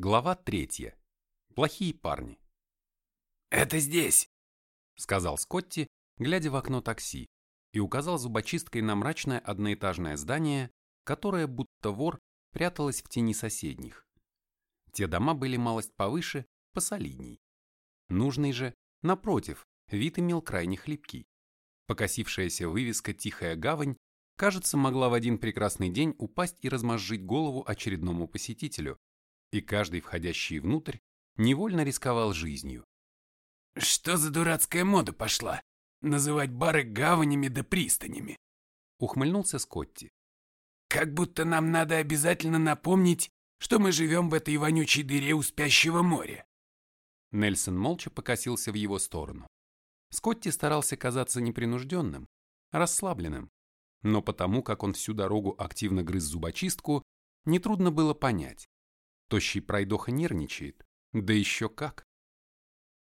Глава третья. Плохие парни. «Это здесь!» — сказал Скотти, глядя в окно такси, и указал зубочисткой на мрачное одноэтажное здание, которое, будто вор, пряталось в тени соседних. Те дома были малость повыше, посолидней. Нужный же, напротив, вид имел крайне хлипкий. Покосившаяся вывеска «Тихая гавань» кажется, могла в один прекрасный день упасть и размозжить голову очередному посетителю, и каждый, входящий внутрь, невольно рисковал жизнью. «Что за дурацкая мода пошла? Называть бары гаванями да пристанями?» Ухмыльнулся Скотти. «Как будто нам надо обязательно напомнить, что мы живем в этой вонючей дыре у спящего моря». Нельсон молча покосился в его сторону. Скотти старался казаться непринужденным, расслабленным, но потому, как он всю дорогу активно грыз зубочистку, нетрудно было понять. Тощий пройдоха нервничает, да еще как.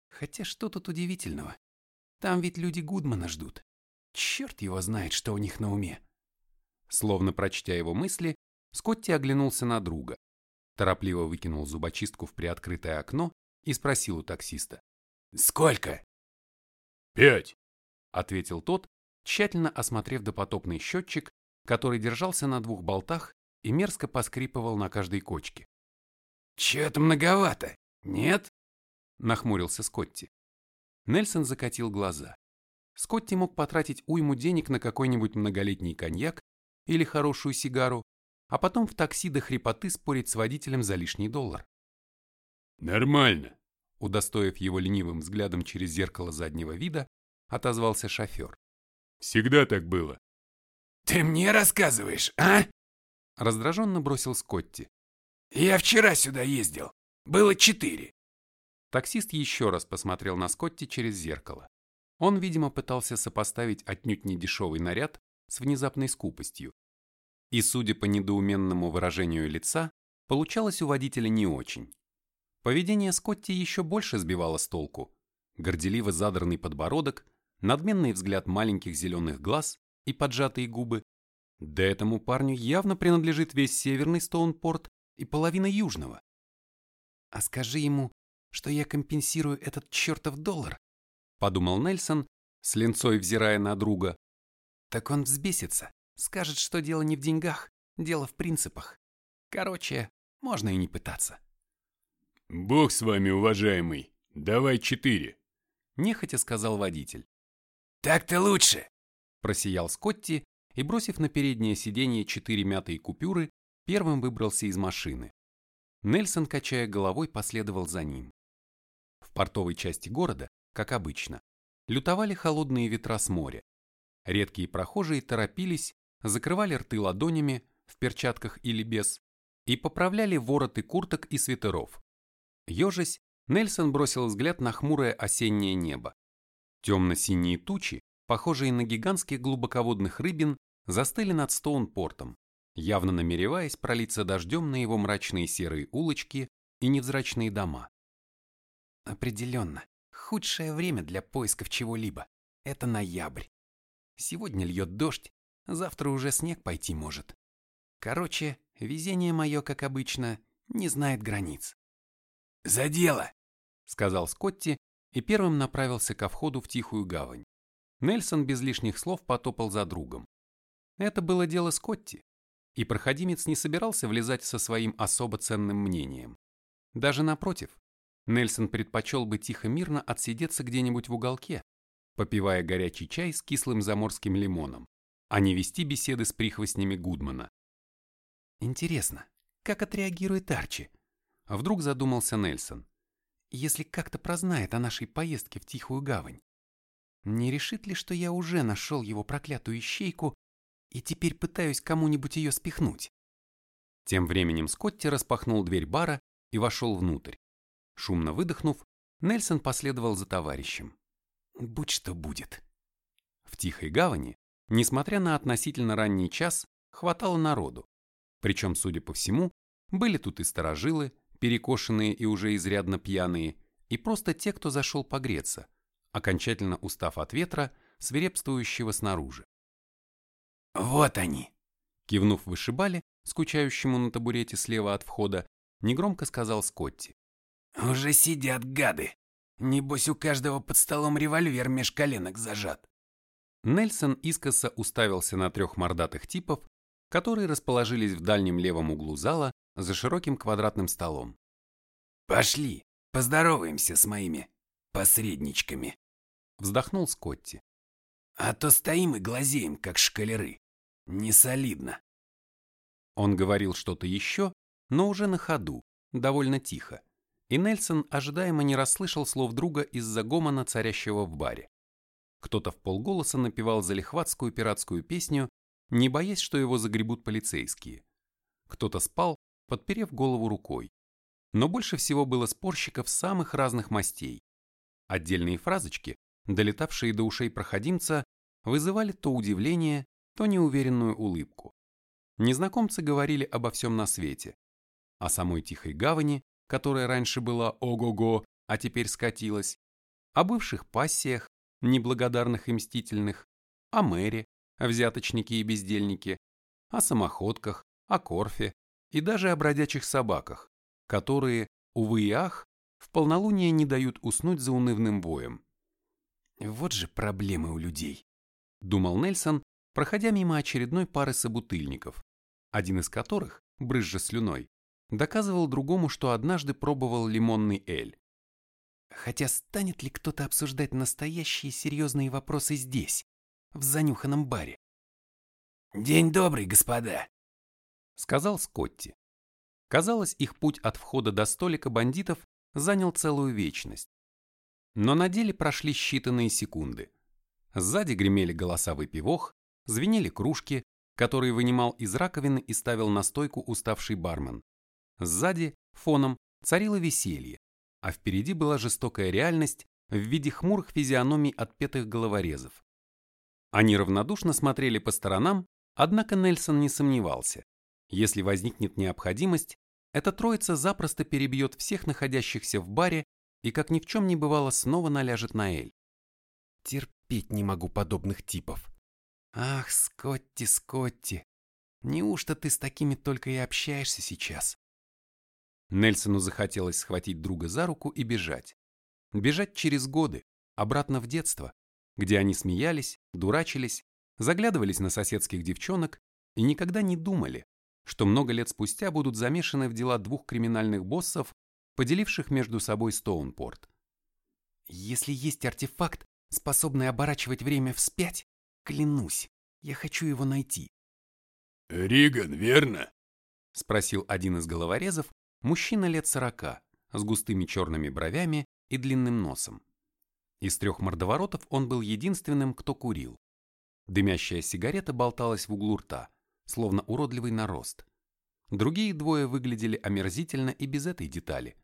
Хотя что тут удивительного? Там ведь люди Гудмана ждут. Черт его знает, что у них на уме. Словно прочтя его мысли, Скотти оглянулся на друга, торопливо выкинул зубочистку в приоткрытое окно и спросил у таксиста. «Сколько?» «Пять», — ответил тот, тщательно осмотрев допотопный счетчик, который держался на двух болтах и мерзко поскрипывал на каждой кочке. «Чё-то многовато, нет?» — нахмурился Скотти. Нельсон закатил глаза. Скотти мог потратить уйму денег на какой-нибудь многолетний коньяк или хорошую сигару, а потом в такси до хрипоты спорить с водителем за лишний доллар. «Нормально», — удостоив его ленивым взглядом через зеркало заднего вида, отозвался шофер. «Всегда так было». «Ты мне рассказываешь, а?» Раздраженно бросил Скотти. Я вчера сюда ездил. Было четыре. Таксист еще раз посмотрел на Скотти через зеркало. Он, видимо, пытался сопоставить отнюдь не дешевый наряд с внезапной скупостью. И, судя по недоуменному выражению лица, получалось у водителя не очень. Поведение Скотти еще больше сбивало с толку. Горделиво задранный подбородок, надменный взгляд маленьких зеленых глаз и поджатые губы. Да этому парню явно принадлежит весь северный Стоунпорт и половина южного. А скажи ему, что я компенсирую этот чертов доллар, подумал Нельсон, с ленцой взирая на друга. Так он взбесится, скажет, что дело не в деньгах, дело в принципах. Короче, можно и не пытаться. «Бог с вами, уважаемый, давай четыре», — нехотя сказал водитель. «Так-то лучше», — просиял Скотти и, бросив на переднее сиденье четыре мятые купюры, первым выбрался из машины. Нельсон, качая головой, последовал за ним. В портовой части города, как обычно, лютовали холодные ветра с моря. Редкие прохожие торопились, закрывали рты ладонями, в перчатках или без, и поправляли вороты курток и свитеров. Ежась, Нельсон бросил взгляд на хмурое осеннее небо. Темно-синие тучи, похожие на гигантских глубоководных рыбин, застыли над Стоунпортом, явно намереваясь пролиться дождем на его мрачные серые улочки и невзрачные дома. Определенно, худшее время для поисков чего-либо – это ноябрь. Сегодня льет дождь, завтра уже снег пойти может. Короче, везение мое, как обычно, не знает границ. «За дело!» – сказал Скотти и первым направился ко входу в тихую гавань. Нельсон без лишних слов потопал за другом. Это было дело Скотти, и проходимец не собирался влезать со своим особо ценным мнением. Даже напротив, Нельсон предпочел бы тихо-мирно отсидеться где-нибудь в уголке, попивая горячий чай с кислым заморским лимоном, а не вести беседы с прихвостнями Гудмана. Интересно, как отреагирует Арчи? Вдруг задумался Нельсон. Если как-то прознает о нашей поездке в Тихую Гавань. Не решит ли, что я уже нашел его проклятую ищейку и теперь пытаюсь кому-нибудь ее спихнуть. Тем временем Скотти распахнул дверь бара и вошел внутрь. Шумно выдохнув, Нельсон последовал за товарищем. Будь что будет. В Тихой Гавани, несмотря на относительно ранний час, хватало народу. Причем, судя по всему, были тут и сторожилы, перекошенные и уже изрядно пьяные, и просто те, кто зашел погреться, окончательно устав от ветра, свирепствующего снаружи. «Вот они!» Кивнув вышибали, скучающему на табурете слева от входа, негромко сказал Скотти. «Уже сидят гады. Небось, у каждого под столом револьвер меж коленок зажат». Нельсон искоса уставился на трех мордатых типов, которые расположились в дальнем левом углу зала за широким квадратным столом. «Пошли, поздороваемся с моими посредничками», — вздохнул Скотти. «А то стоим и глазеем, как шкалеры. Не солидно». Он говорил что-то еще, но уже на ходу, довольно тихо, и Нельсон ожидаемо не расслышал слов друга из-за гомона, царящего в баре. Кто-то в полголоса напевал залихватскую пиратскую песню, не боясь, что его загребут полицейские. Кто-то спал, подперев голову рукой. Но больше всего было спорщиков самых разных мастей. Отдельные фразочки, долетавшие до ушей проходимца, вызывали то удивление, то неуверенную улыбку. Незнакомцы говорили обо всем на свете. О самой Тихой Гавани, которая раньше была ого-го, а теперь скатилась. О бывших пассиях, неблагодарных и мстительных. О мэре, взяточнике и бездельнике. О самоходках, о корфе и даже о бродячих собаках, которые, увы и ах, в полнолуние не дают уснуть за унывным боем. Вот же проблемы у людей, думал Нельсон, проходя мимо очередной пары собутыльников, один из которых, брызжа слюной, доказывал другому, что однажды пробовал лимонный эль. Хотя станет ли кто-то обсуждать настоящие серьезные вопросы здесь, в занюханном баре? «День добрый, господа», — сказал Скотти. Казалось, их путь от входа до столика бандитов занял целую вечность. Но на деле прошли считанные секунды. Сзади гремели голоса выпивох, звенели кружки, которые вынимал из раковины и ставил на стойку уставший бармен. Сзади, фоном, царило веселье, а впереди была жестокая реальность в виде хмурых физиономий отпетых головорезов. Они равнодушно смотрели по сторонам, однако Нельсон не сомневался. Если возникнет необходимость, эта троица запросто перебьет всех находящихся в баре и, как ни в чем не бывало, снова наляжет на Эль. Терпеть не могу подобных типов. Ах, Скотти, Скотти, неужто ты с такими только и общаешься сейчас? Нельсону захотелось схватить друга за руку и бежать. Бежать через годы, обратно в детство, где они смеялись, дурачились, заглядывались на соседских девчонок и никогда не думали, что много лет спустя будут замешаны в дела двух криминальных боссов, поделивших между собой Стоунпорт. Если есть артефакт, способный оборачивать время вспять, клянусь, я хочу его найти. «Риган, верно?» — спросил один из головорезов, мужчина лет сорока, с густыми черными бровями и длинным носом. Из трех мордоворотов он был единственным, кто курил. Дымящая сигарета болталась в углу рта, словно уродливый нарост. Другие двое выглядели омерзительно и без этой детали.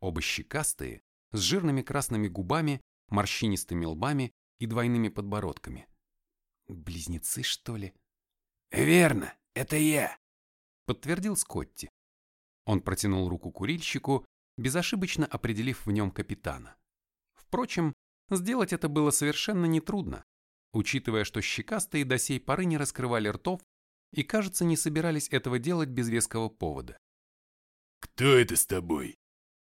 Оба щекастые, с жирными красными губами, морщинистыми лбами и двойными подбородками. Близнецы, что ли? «Верно, это я», — подтвердил Скотти. Он протянул руку курильщику, безошибочно определив в нем капитана. Впрочем, сделать это было совершенно нетрудно, учитывая, что щекастые до сей поры не раскрывали ртов и, кажется, не собирались этого делать без веского повода. «Кто это с тобой?»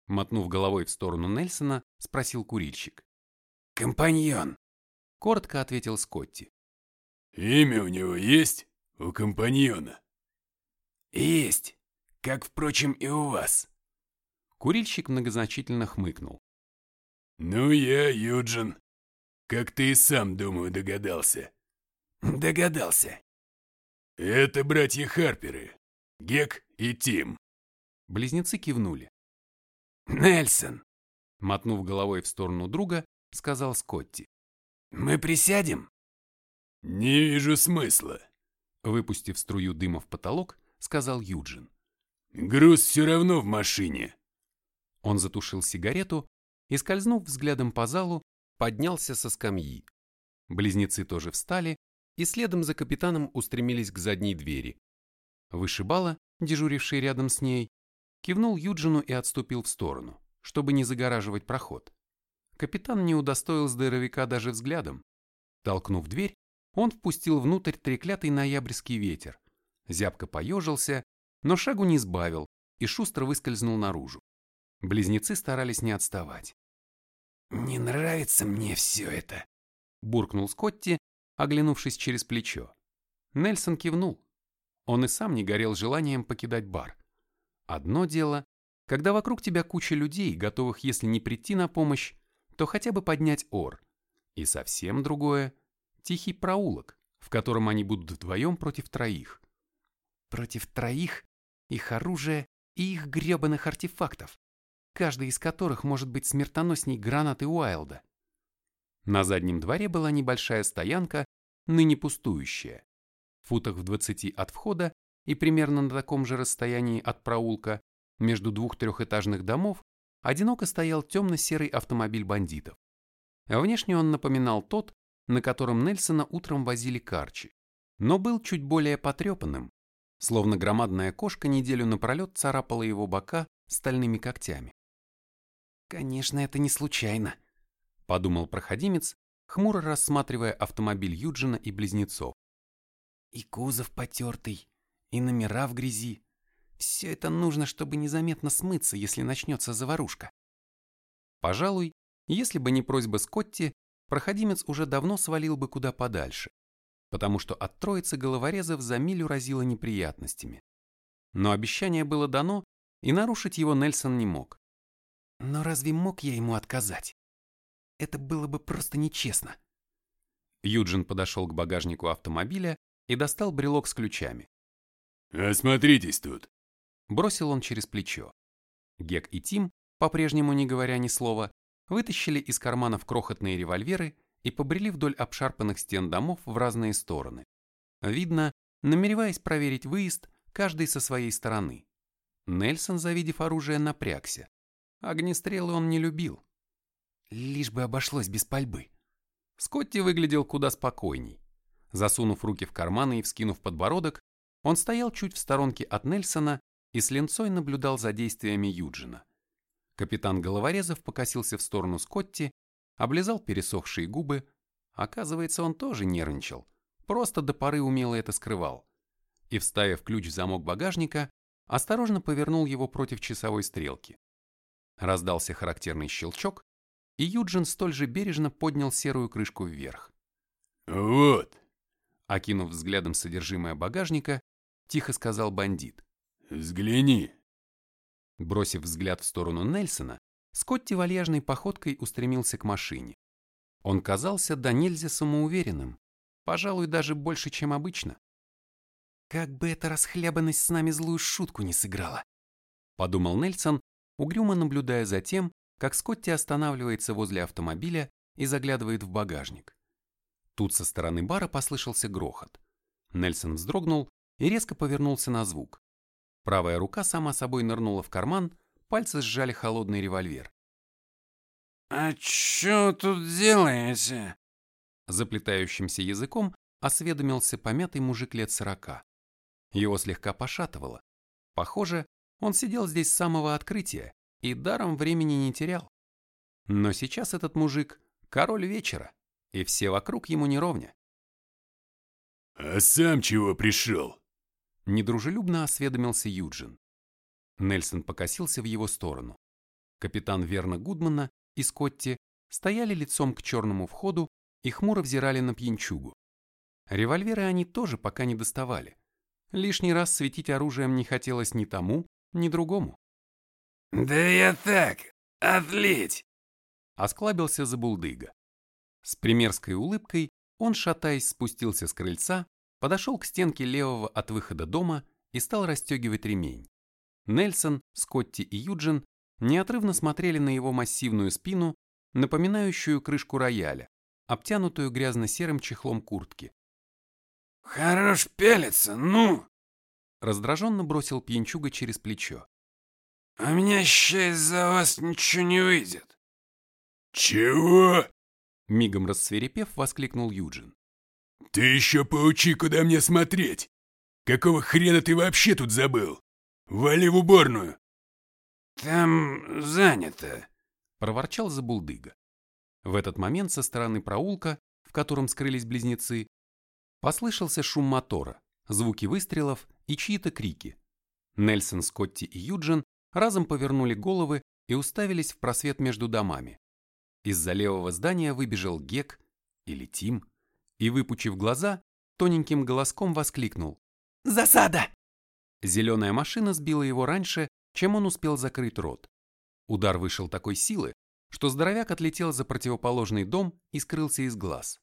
Мотнув головой в сторону Нельсона, спросил курильщик. «Компаньон», — коротко ответил Скотти. «Имя у него есть? У компаньона?» «Есть, как, впрочем, и у вас». Курильщик многозначительно хмыкнул. «Ну, я Юджин. Как ты и сам, думаю, догадался». «Догадался. «Это братья Харперы, Гек и Тим». Близнецы кивнули. «Нельсон», — мотнув головой в сторону друга, сказал Скотти. «Мы присядем?» «Не вижу смысла», — выпустив струю дыма в потолок, сказал Юджин. «Груз все равно в машине». Он затушил сигарету и, скользнув взглядом по залу, поднялся со скамьи. Близнецы тоже встали и следом за капитаном устремились к задней двери. Вышибала, дежуривший рядом с ней, кивнул Юджину и отступил в сторону, чтобы не загораживать проход. Капитан не удостоил здоровяка даже взглядом. Толкнув дверь, он впустил внутрь треклятый ноябрьский ветер. Зябко поежился, но шагу не сбавил, и шустро выскользнул наружу. Близнецы старались не отставать. «Не нравится мне все это», — буркнул Скотти, оглянувшись через плечо. Нельсон кивнул. Он и сам не горел желанием покидать бар. Одно дело, когда вокруг тебя куча людей, готовых, если не прийти на помощь, то хотя бы поднять ор. И совсем другое – тихий проулок, в котором они будут вдвоем против троих. Против троих, их оружия и их гребаных артефактов, каждый из которых может быть смертоносней гранаты Уайлда. На заднем дворе была небольшая стоянка, ныне пустующая. В футах в двадцати от входа и примерно на таком же расстоянии от проулка между двух трехэтажных домов одиноко стоял темно-серый автомобиль бандитов. Внешне он напоминал тот, на котором Нельсона утром возили карчи, но был чуть более потрепанным, словно громадная кошка неделю напролет царапала его бока стальными когтями. «Конечно, это не случайно», — подумал проходимец, хмуро рассматривая автомобиль Юджина и близнецов. «И кузов потертый, и номера в грязи, все это нужно, чтобы незаметно смыться, если начнется заварушка. Пожалуй, если бы не просьба Скотти, проходимец уже давно свалил бы куда подальше, потому что от троицы головорезов за милю разило неприятностями. Но обещание было дано, и нарушить его Нельсон не мог. Но разве мог я ему отказать? Это было бы просто нечестно. Юджин подошел к багажнику автомобиля и достал брелок с ключами. «Осмотритесь тут», Бросил он через плечо. Гек и Тим, по-прежнему не говоря ни слова, вытащили из карманов крохотные револьверы и побрели вдоль обшарпанных стен домов в разные стороны. Видно, намереваясь проверить выезд, каждый со своей стороны. Нельсон, завидев оружие, напрягся. Огнестрелы он не любил. Лишь бы обошлось без пальбы. Скотти выглядел куда спокойней. Засунув руки в карманы и вскинув подбородок, он стоял чуть в сторонке от Нельсона и с ленцой наблюдал за действиями Юджина. Капитан Головорезов покосился в сторону Скотти, облизал пересохшие губы. Оказывается, он тоже нервничал, просто до поры умело это скрывал. И, вставив ключ в замок багажника, осторожно повернул его против часовой стрелки. Раздался характерный щелчок, и Юджин столь же бережно поднял серую крышку вверх. «Вот», — окинув взглядом содержимое багажника, тихо сказал бандит. «Взгляни!» Бросив взгляд в сторону Нельсона, Скотти вальяжной походкой устремился к машине. Он казался до нельзя самоуверенным, пожалуй, даже больше, чем обычно. «Как бы эта расхлябанность с нами злую шутку не сыграла!» Подумал Нельсон, угрюмо наблюдая за тем, как Скотти останавливается возле автомобиля и заглядывает в багажник. Тут со стороны бара послышался грохот. Нельсон вздрогнул и резко повернулся на звук. Правая рука сама собой нырнула в карман, пальцы сжали холодный револьвер. «А что тут делаете?» Заплетающимся языком осведомился помятый мужик лет сорока. Его слегка пошатывало. Похоже, он сидел здесь с самого открытия и даром времени не терял. Но сейчас этот мужик — король вечера, и все вокруг ему не ровня. «А сам чего пришел?» Недружелюбно осведомился Юджин. Нельсон покосился в его сторону. Капитан Верна Гудмана и Скотти стояли лицом к черному входу и хмуро взирали на пьянчугу. Револьверы они тоже пока не доставали. Лишний раз светить оружием не хотелось ни тому, ни другому. «Да я так, отлить!» Осклабился Забулдыга. С примерской улыбкой он, шатаясь, спустился с крыльца подошел к стенке левого от выхода дома и стал расстегивать ремень. Нельсон, Скотти и Юджин неотрывно смотрели на его массивную спину, напоминающую крышку рояля, обтянутую грязно-серым чехлом куртки. «Хорош пелиться, ну!» Раздраженно бросил пьянчуга через плечо. «А меня ща из-за вас ничего не выйдет!» «Чего?» Мигом рассверепев, воскликнул Юджин. «Ты еще поучи, куда мне смотреть! Какого хрена ты вообще тут забыл? Вали в уборную!» «Там занято», — проворчал Забулдыга. В этот момент со стороны проулка, в котором скрылись близнецы, послышался шум мотора, звуки выстрелов и чьи-то крики. Нельсон, Скотти и Юджин разом повернули головы и уставились в просвет между домами. Из-за левого здания выбежал Гек или Тим и, выпучив глаза, тоненьким голоском воскликнул. «Засада!» Зеленая машина сбила его раньше, чем он успел закрыть рот. Удар вышел такой силы, что здоровяк отлетел за противоположный дом и скрылся из глаз.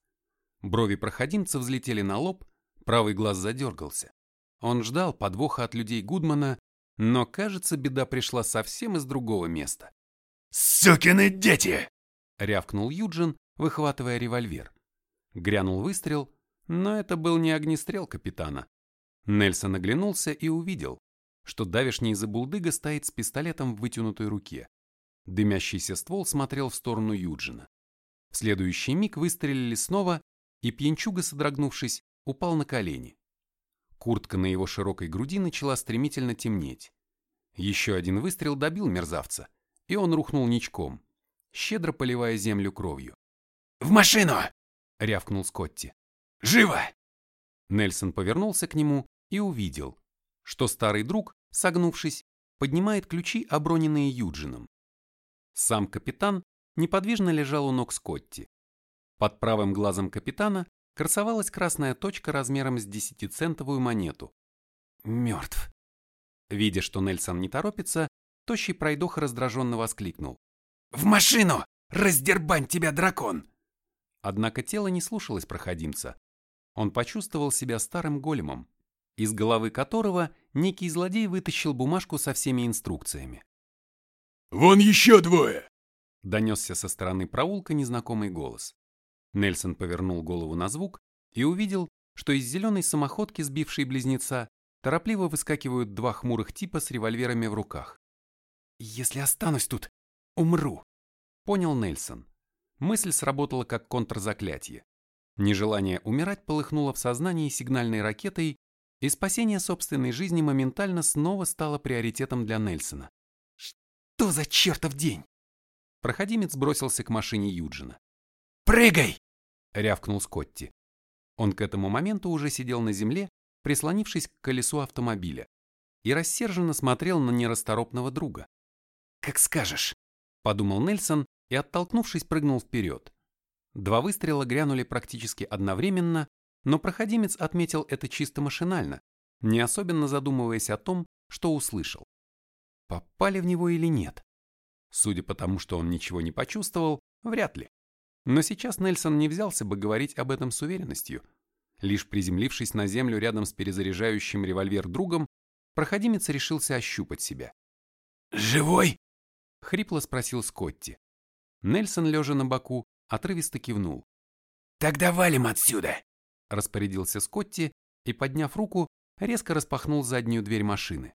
Брови проходимца взлетели на лоб, правый глаз задергался. Он ждал подвоха от людей Гудмана, но, кажется, беда пришла совсем из другого места. «Сукины дети!» — рявкнул Юджин, выхватывая револьвер. Грянул выстрел, но это был не огнестрел капитана. Нельсон оглянулся и увидел, что давишний забулдыга стоит с пистолетом в вытянутой руке. Дымящийся ствол смотрел в сторону Юджина. В следующий миг выстрелили снова, и пьянчуга, содрогнувшись, упал на колени. Куртка на его широкой груди начала стремительно темнеть. Еще один выстрел добил мерзавца, и он рухнул ничком, щедро поливая землю кровью. «В машину!» — рявкнул Скотти. «Живо!» Нельсон повернулся к нему и увидел, что старый друг, согнувшись, поднимает ключи, оброненные Юджином. Сам капитан неподвижно лежал у ног Скотти. Под правым глазом капитана красовалась красная точка размером с десятицентовую монету. Мертв. Видя, что Нельсон не торопится, тощий пройдоха раздраженно воскликнул. «В машину! Раздербань тебя, дракон!» Однако тело не слушалось проходимца. Он почувствовал себя старым големом, из головы которого некий злодей вытащил бумажку со всеми инструкциями. «Вон еще двое!» Донесся со стороны проулка незнакомый голос. Нельсон повернул голову на звук и увидел, что из зеленой самоходки, сбившей близнеца, торопливо выскакивают два хмурых типа с револьверами в руках. «Если останусь тут, умру», — понял Нельсон. Мысль сработала как контрзаклятие. Нежелание умирать полыхнуло в сознании сигнальной ракетой, и спасение собственной жизни моментально снова стало приоритетом для Нельсона. «Что за чертов день?» Проходимец бросился к машине Юджина. «Прыгай!» — рявкнул Скотти. Он к этому моменту уже сидел на земле, прислонившись к колесу автомобиля, и рассерженно смотрел на нерасторопного друга. «Как скажешь», — подумал Нельсон и, оттолкнувшись, прыгнул вперед. Два выстрела грянули практически одновременно, но проходимец отметил это чисто машинально, не особенно задумываясь о том, что услышал. Попали в него или нет? Судя по тому, что он ничего не почувствовал, вряд ли. Но сейчас Нельсон не взялся бы говорить об этом с уверенностью. Лишь приземлившись на землю рядом с перезаряжающим револьвер другом, проходимец решился ощупать себя. «Живой?» — хрипло спросил Скотти. Нельсон, лежа на боку, отрывисто кивнул. «Тогда валим отсюда!» — распорядился Скотти и, подняв руку, резко распахнул заднюю дверь машины.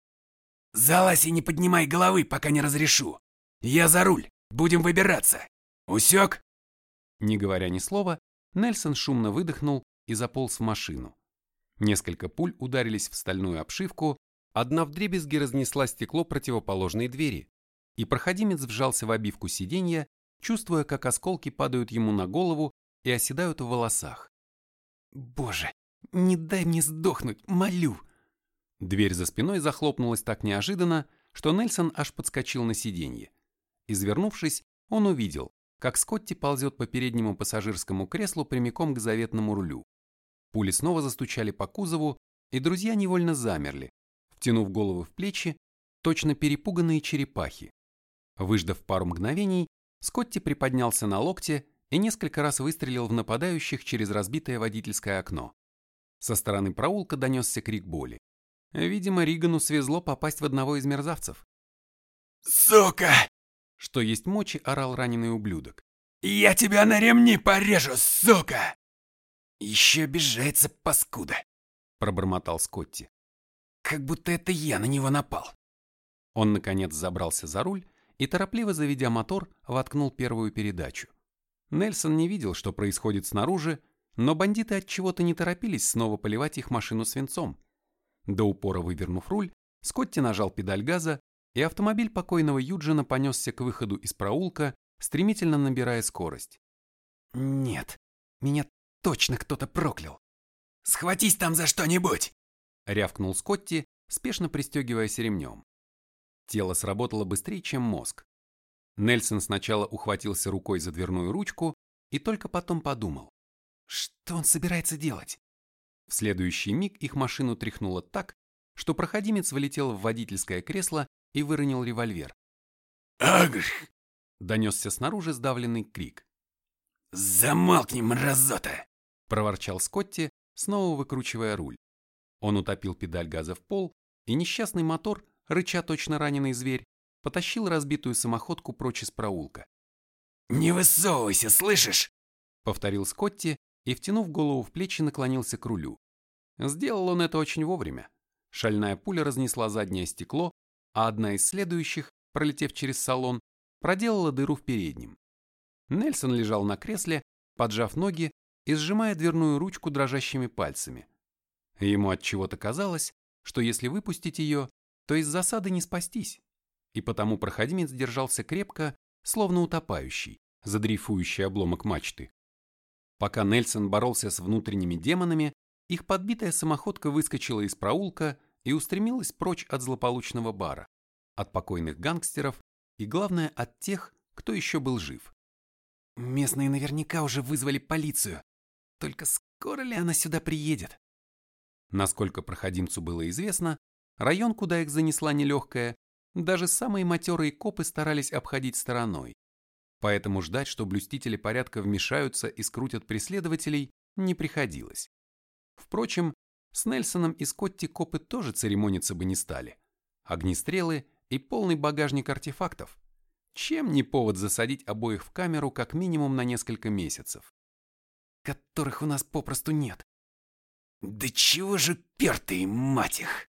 «Залазь и не поднимай головы, пока не разрешу! Я за руль! Будем выбираться! Усек?» Не говоря ни слова, Нельсон шумно выдохнул и заполз в машину. Несколько пуль ударились в стальную обшивку, одна вдребезги разнесла стекло противоположной двери, и проходимец вжался в обивку сиденья, чувствуя, как осколки падают ему на голову и оседают в волосах. «Боже, не дай мне сдохнуть, молю!» Дверь за спиной захлопнулась так неожиданно, что Нельсон аж подскочил на сиденье. Извернувшись, он увидел, как Скотти ползет по переднему пассажирскому креслу прямиком к заветному рулю. Пули снова застучали по кузову, и друзья невольно замерли, втянув головы в плечи, точно перепуганные черепахи. Выждав пару мгновений, Скотти приподнялся на локте и несколько раз выстрелил в нападающих через разбитое водительское окно. Со стороны проулка донесся крик боли. Видимо, Ригану свезло попасть в одного из мерзавцев. «Сука!» Что есть мочи, орал раненый ублюдок. «Я тебя на ремни порежу, сука!» «Еще обижается, паскуда!» Пробормотал Скотти. «Как будто это я на него напал!» Он, наконец, забрался за руль и, торопливо заведя мотор, воткнул первую передачу. Нельсон не видел, что происходит снаружи, но бандиты от чего-то не торопились снова поливать их машину свинцом. До упора вывернув руль, Скотти нажал педаль газа и автомобиль покойного Юджина понесся к выходу из проулка, стремительно набирая скорость. «Нет, меня точно кто-то проклял!» «Схватись там за что-нибудь!» — рявкнул Скотти спешно пристегиваясь ремнем. Тело сработало быстрее, чем мозг. Нельсон сначала ухватился рукой за дверную ручку и только потом подумал, что он собирается делать. В следующий миг их машину тряхнуло так, что проходимец вылетел в водительское кресло и выронил револьвер. «Агр!» — донесся снаружи сдавленный крик. «Замолкни, мразота!» — проворчал Скотти, снова выкручивая руль. Он утопил педаль газа в пол, и несчастный мотор, рыча точно раненый зверь, потащил разбитую самоходку прочь из проулка. «Не высовывайся, слышишь?» — повторил Скотти и, втянув голову в плечи, наклонился к рулю. Сделал он это очень вовремя. Шальная пуля разнесла заднее стекло, а одна из следующих, пролетев через салон, проделала дыру в переднем. Нельсон лежал на кресле, поджав ноги и сжимая дверную ручку дрожащими пальцами. Ему от чего-то казалось, что если выпустить ее, то из засады не спастись, и потому проходимец держался крепко, словно утопающий, задрейфующий обломок мачты. Пока Нельсон боролся с внутренними демонами, их подбитая самоходка выскочила из проулка и устремилась прочь от злополучного бара, от покойных гангстеров и, главное, от тех, кто еще был жив. Местные наверняка уже вызвали полицию. Только скоро ли она сюда приедет? Насколько проходимцу было известно, район, куда их занесла нелегкая, даже самые матерые копы старались обходить стороной. Поэтому ждать, что блюстители порядка вмешаются и скрутят преследователей, не приходилось. Впрочем, с Нельсоном и Скотти копы тоже церемониться бы не стали. Огнестрелы и полный багажник артефактов. Чем не повод засадить обоих в камеру как минимум на несколько месяцев? Которых у нас попросту нет. «Да чего же пертые, мать их!»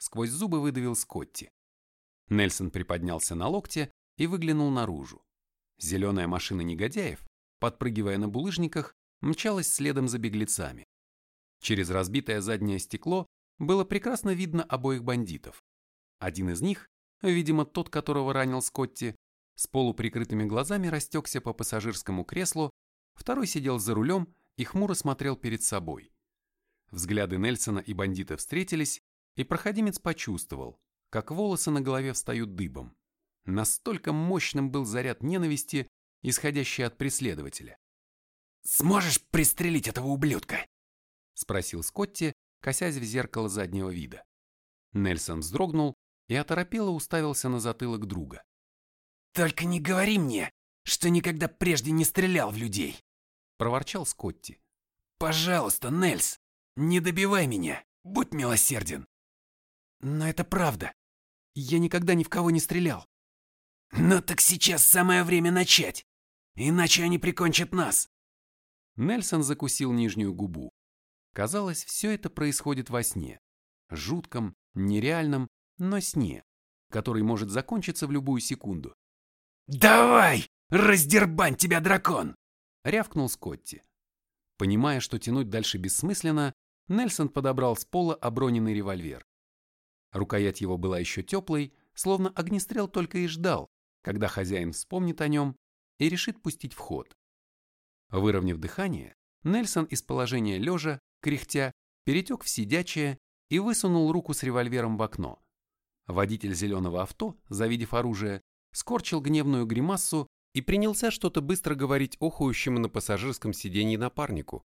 Сквозь зубы выдавил Скотти. Нельсон приподнялся на локте и выглянул наружу. Зеленая машина негодяев, подпрыгивая на булыжниках, мчалась следом за беглецами. Через разбитое заднее стекло было прекрасно видно обоих бандитов. Один из них, видимо тот, которого ранил Скотти, с полуприкрытыми глазами растекся по пассажирскому креслу, второй сидел за рулем и хмуро смотрел перед собой. Взгляды Нельсона и бандита встретились, и проходимец почувствовал, как волосы на голове встают дыбом. Настолько мощным был заряд ненависти, исходящий от преследователя. «Сможешь пристрелить этого ублюдка?» — спросил Скотти, косясь в зеркало заднего вида. Нельсон вздрогнул и оторопело уставился на затылок друга. «Только не говори мне, что никогда прежде не стрелял в людей!» — проворчал Скотти. «Пожалуйста, Нельс, не добивай меня, будь милосерден!» «Но это правда. Я никогда ни в кого не стрелял. «Ну так сейчас самое время начать, иначе они прикончат нас!» Нельсон закусил нижнюю губу. Казалось, все это происходит во сне. Жутком, нереальном, но сне, который может закончиться в любую секунду. «Давай! Раздербань тебя, дракон!» — рявкнул Скотти. Понимая, что тянуть дальше бессмысленно, Нельсон подобрал с пола оброненный револьвер. Рукоять его была еще теплой, словно огнестрел только и ждал, когда хозяин вспомнит о нем и решит пустить в ход. Выровняв дыхание, Нельсон из положения лежа, кряхтя, перетек в сидячее и высунул руку с револьвером в окно. Водитель зеленого авто, завидев оружие, скорчил гневную гримассу и принялся что-то быстро говорить охующему на пассажирском сиденье напарнику.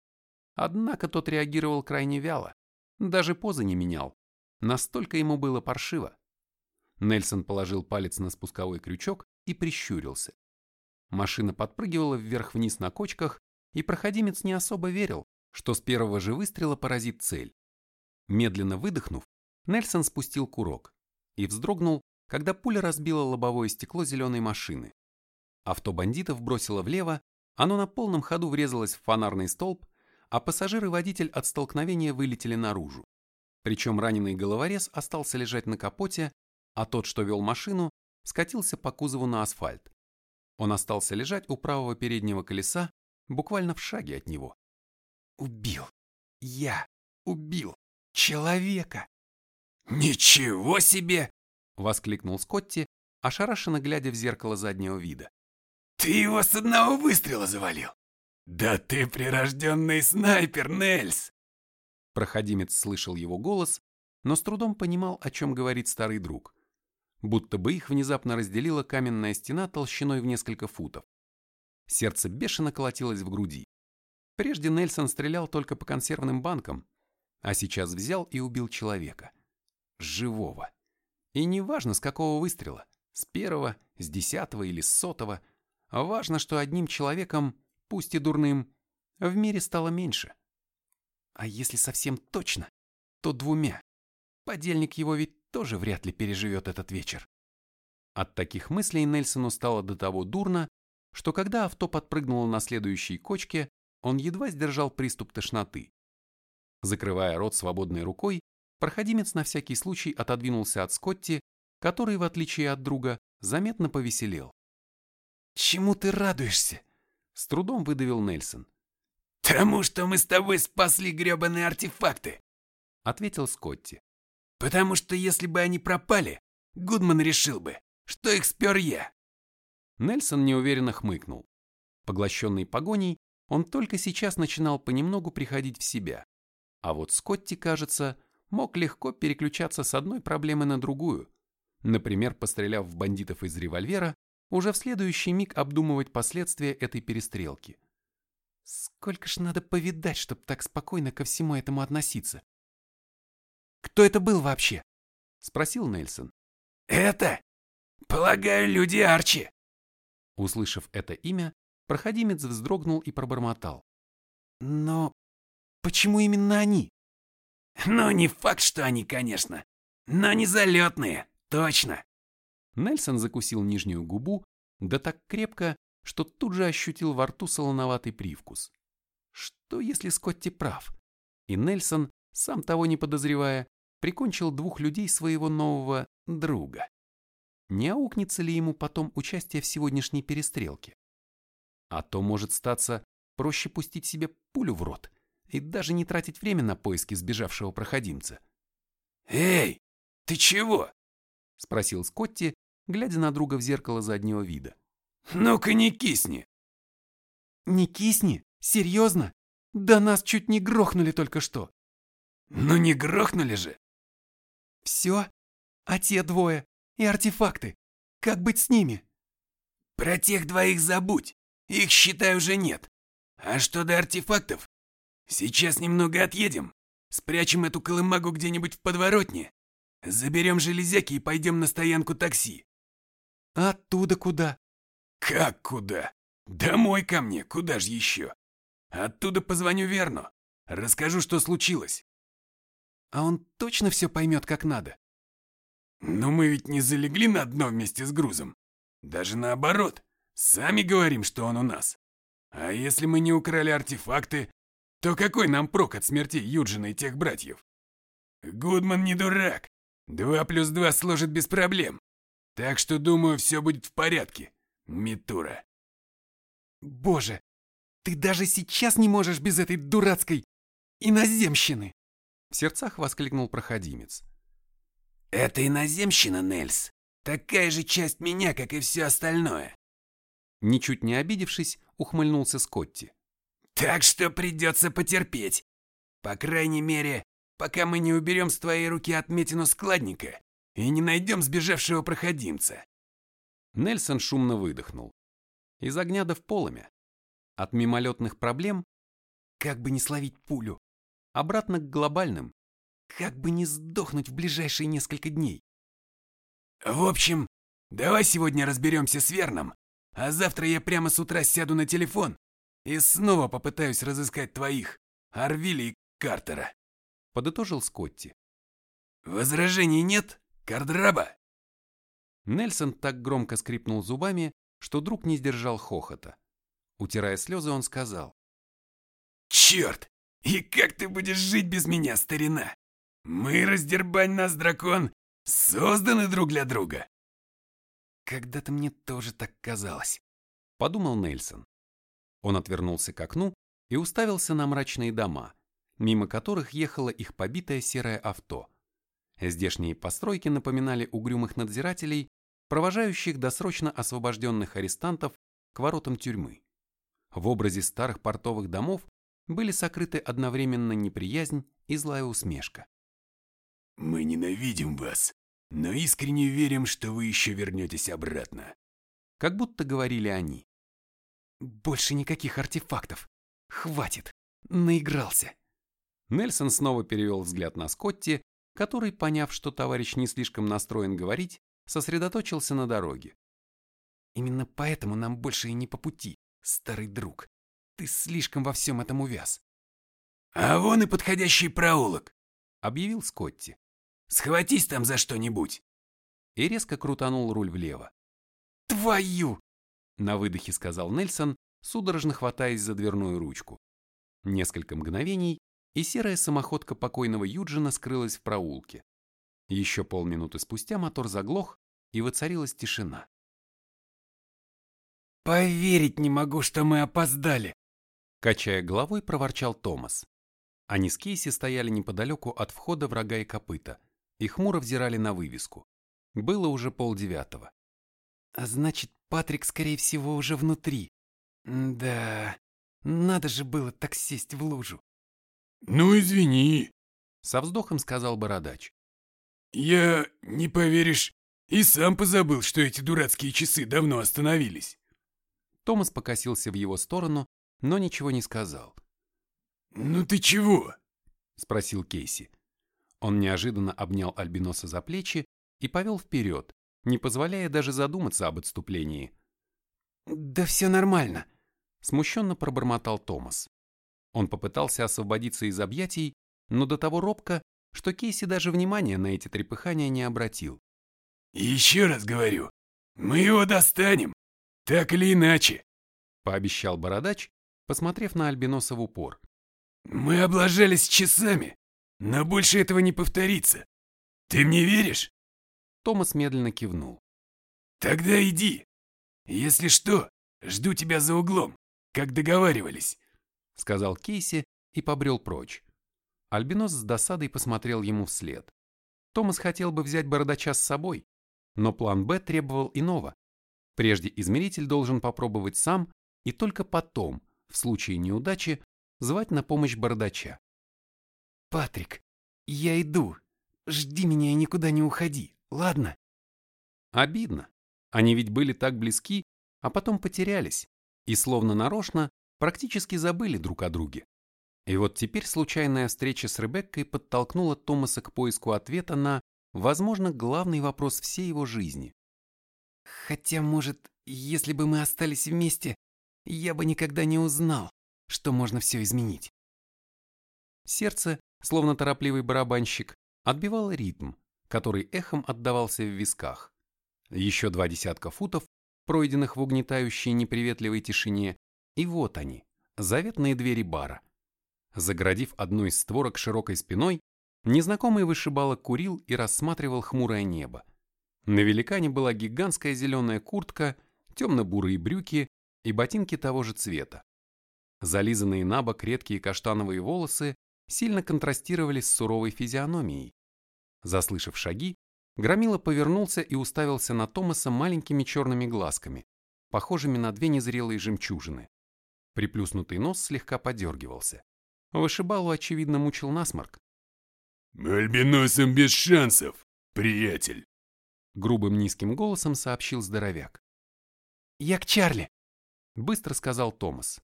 Однако тот реагировал крайне вяло, даже позы не менял. Настолько ему было паршиво. Нельсон положил палец на спусковой крючок и прищурился. Машина подпрыгивала вверх-вниз на кочках, и проходимец не особо верил, что с первого же выстрела поразит цель. Медленно выдохнув, Нельсон спустил курок и вздрогнул, когда пуля разбила лобовое стекло зеленой машины. Авто бандитов бросило влево, оно на полном ходу врезалось в фонарный столб, а пассажир и водитель от столкновения вылетели наружу. Причем раненый головорез остался лежать на капоте, а тот, что вел машину, скатился по кузову на асфальт. Он остался лежать у правого переднего колеса, буквально в шаге от него. «Убил! Я убил человека!» «Ничего себе!» — воскликнул Скотти, ошарашенно глядя в зеркало заднего вида. «Ты его с одного выстрела завалил! Да ты прирожденный снайпер, Нельс!» Проходимец слышал его голос, но с трудом понимал, о чем говорит старый друг. Будто бы их внезапно разделила каменная стена толщиной в несколько футов. Сердце бешено колотилось в груди. Прежде Нельсон стрелял только по консервным банкам, а сейчас взял и убил человека. Живого. И не важно, с какого выстрела, с первого, с десятого или с сотого, важно, что одним человеком, пусть и дурным, в мире стало меньше. А если совсем точно, то двумя. Подельник его ведь тоже вряд ли переживет этот вечер. От таких мыслей Нельсону стало до того дурно, что когда авто подпрыгнуло на следующей кочке, он едва сдержал приступ тошноты. Закрывая рот свободной рукой, проходимец на всякий случай отодвинулся от Скотти, который, в отличие от друга, заметно повеселел. «Чему ты радуешься?» — с трудом выдавил Нельсон. «Тому, что мы с тобой спасли гребаные артефакты», — ответил Скотти. «Потому что если бы они пропали, Гудман решил бы, что их спер я». Нельсон неуверенно хмыкнул. Поглощенный погоней, он только сейчас начинал понемногу приходить в себя. А вот Скотти, кажется, мог легко переключаться с одной проблемы на другую. Например, постреляв в бандитов из револьвера, уже в следующий миг обдумывать последствия этой перестрелки. Сколько ж надо повидать, чтобы так спокойно ко всему этому относиться? «Кто это был вообще?» — спросил Нельсон. «Это? Полагаю, люди Арчи». Услышав это имя, проходимец вздрогнул и пробормотал. «Но почему именно они?» «Ну, не факт, что они, конечно. Но не залетные, точно». Нельсон закусил нижнюю губу, да так крепко, что тут же ощутил во рту солоноватый привкус. Что если Скотти прав? И Нельсон, сам того не подозревая, прикончил двух людей своего нового друга. Не аукнется ли ему потом участие в сегодняшней перестрелке? А то может статься проще пустить себе пулю в рот и даже не тратить время на поиски сбежавшего проходимца. «Эй, ты чего?» — спросил Скотти, глядя на друга в зеркало заднего вида. «Ну-ка не кисни!» «Не кисни? Серьезно? Да нас чуть не грохнули только что!» «Ну не грохнули же!» «Все? А те двое? И артефакты? Как быть с ними?» «Про тех двоих забудь, их, считай, уже нет. А что до артефактов? Сейчас немного отъедем, спрячем эту колымагу где-нибудь в подворотне, заберем железяки и пойдем на стоянку такси». «Оттуда куда?» «Как куда? Домой ко мне, куда же еще? Оттуда позвоню Верну, расскажу, что случилось». «А он точно все поймет, как надо?» «Но мы ведь не залегли на дно вместе с грузом. Даже наоборот, сами говорим, что он у нас. А если мы не украли артефакты, то какой нам прок от смерти Юджина и тех братьев? Гудман не дурак. Два плюс два сложит без проблем. Так что, думаю, все будет в порядке. Митура. Боже, ты даже сейчас не можешь без этой дурацкой иноземщины! В сердцах воскликнул проходимец. Это иноземщина, Нельс. Такая же часть меня, как и все остальное. Ничуть не обидевшись, ухмыльнулся Скотти. Так что придется потерпеть. По крайней мере, пока мы не уберем с твоей руки отметину складника и не найдем сбежавшего проходимца. Нельсон шумно выдохнул. Из огня да в полымя. От мимолетных проблем, как бы не словить пулю, обратно к глобальным, как бы не сдохнуть в ближайшие несколько дней. В общем, давай сегодня разберемся с Верном, а завтра я прямо с утра сяду на телефон и снова попытаюсь разыскать твоих, Арвили и Картера. Подытожил Скотти. Возражений нет, Кардраба? Нельсон так громко скрипнул зубами, что друг не сдержал хохота. Утирая слезы, он сказал. «Черт! И как ты будешь жить без меня, старина? Мы, раздербань нас, дракон, созданы друг для друга!» «Когда-то мне тоже так казалось», — подумал Нельсон. Он отвернулся к окну и уставился на мрачные дома, мимо которых ехало их побитое серое авто. Здешние постройки напоминали угрюмых надзирателей, провожающих досрочно освобожденных арестантов к воротам тюрьмы. В образе старых портовых домов были сокрыты одновременно неприязнь и злая усмешка. Мы ненавидим вас, но искренне верим, что вы еще вернетесь обратно. Как будто говорили они. Больше никаких артефактов. Хватит. Наигрался. Нельсон снова перевел взгляд на Скотти, который, поняв, что товарищ не слишком настроен говорить, сосредоточился на дороге. Именно поэтому нам больше и не по пути, старый друг. Ты слишком во всем этом увяз. А вон и подходящий проулок, объявил Скотти. Схватись там за что-нибудь. И резко крутанул руль влево. Твою! На выдохе сказал Нельсон, судорожно хватаясь за дверную ручку. Несколько мгновений, и серая самоходка покойного Юджина скрылась в проулке. Еще полминуты спустя мотор заглох, и воцарилась тишина. «Поверить не могу, что мы опоздали!» Качая головой, проворчал Томас. Они с Кейси стояли неподалеку от входа врага и копыта и хмуро взирали на вывеску. Было уже полдевятого. «А значит, Патрик, скорее всего, уже внутри. Да, надо же было так сесть в лужу». «Ну, извини», — со вздохом сказал Бородач. «Я, не поверишь, и сам позабыл, что эти дурацкие часы давно остановились». Томас покосился в его сторону, но ничего не сказал. «Ну ты чего?» — спросил Кейси. Он неожиданно обнял Альбиноса за плечи и повел вперед, не позволяя даже задуматься об отступлении. «Да все нормально», — смущенно пробормотал Томас. Он попытался освободиться из объятий, но до того робко, что Кейси даже внимания на эти трепыхания не обратил. «Еще раз говорю, мы его достанем, так или иначе», — пообещал Бородач, посмотрев на Альбиноса в упор. «Мы облажались часами, но больше этого не повторится. Ты мне веришь?» Томас медленно кивнул. «Тогда иди. Если что, жду тебя за углом, как договаривались», — сказал Кейси и побрел прочь. Альбинос с досадой посмотрел ему вслед. Томас хотел бы взять бородача с собой, но план «Б» требовал иного. Прежде измеритель должен попробовать сам и только потом, в случае неудачи, звать на помощь бородача. «Патрик, я иду. Жди меня и никуда не уходи, ладно?» Обидно. Они ведь были так близки, а потом потерялись и словно нарочно практически забыли друг о друге. И вот теперь случайная встреча с Ребеккой подтолкнула Томаса к поиску ответа на, возможно, главный вопрос всей его жизни. Хотя, может, если бы мы остались вместе, я бы никогда не узнал, что можно все изменить. Сердце, словно торопливый барабанщик, отбивало ритм, который эхом отдавался в висках. Еще два десятка футов, пройденных в угнетающей неприветливой тишине, и вот они, заветные двери бара. Заградив одну из створок широкой спиной, незнакомый вышибало курил и рассматривал хмурое небо. На великане была гигантская зеленая куртка, темно-бурые брюки и ботинки того же цвета. Зализанные на бок редкие каштановые волосы сильно контрастировали с суровой физиономией. Заслышав шаги, Громила повернулся и уставился на Томаса маленькими черными глазками, похожими на две незрелые жемчужины. Приплюснутый нос слегка подергивался. Вышибалу, очевидно, мучил насморк. «Альбиносом без шансов, приятель!» Грубым низким голосом сообщил здоровяк. «Я к Чарли!» Быстро сказал Томас.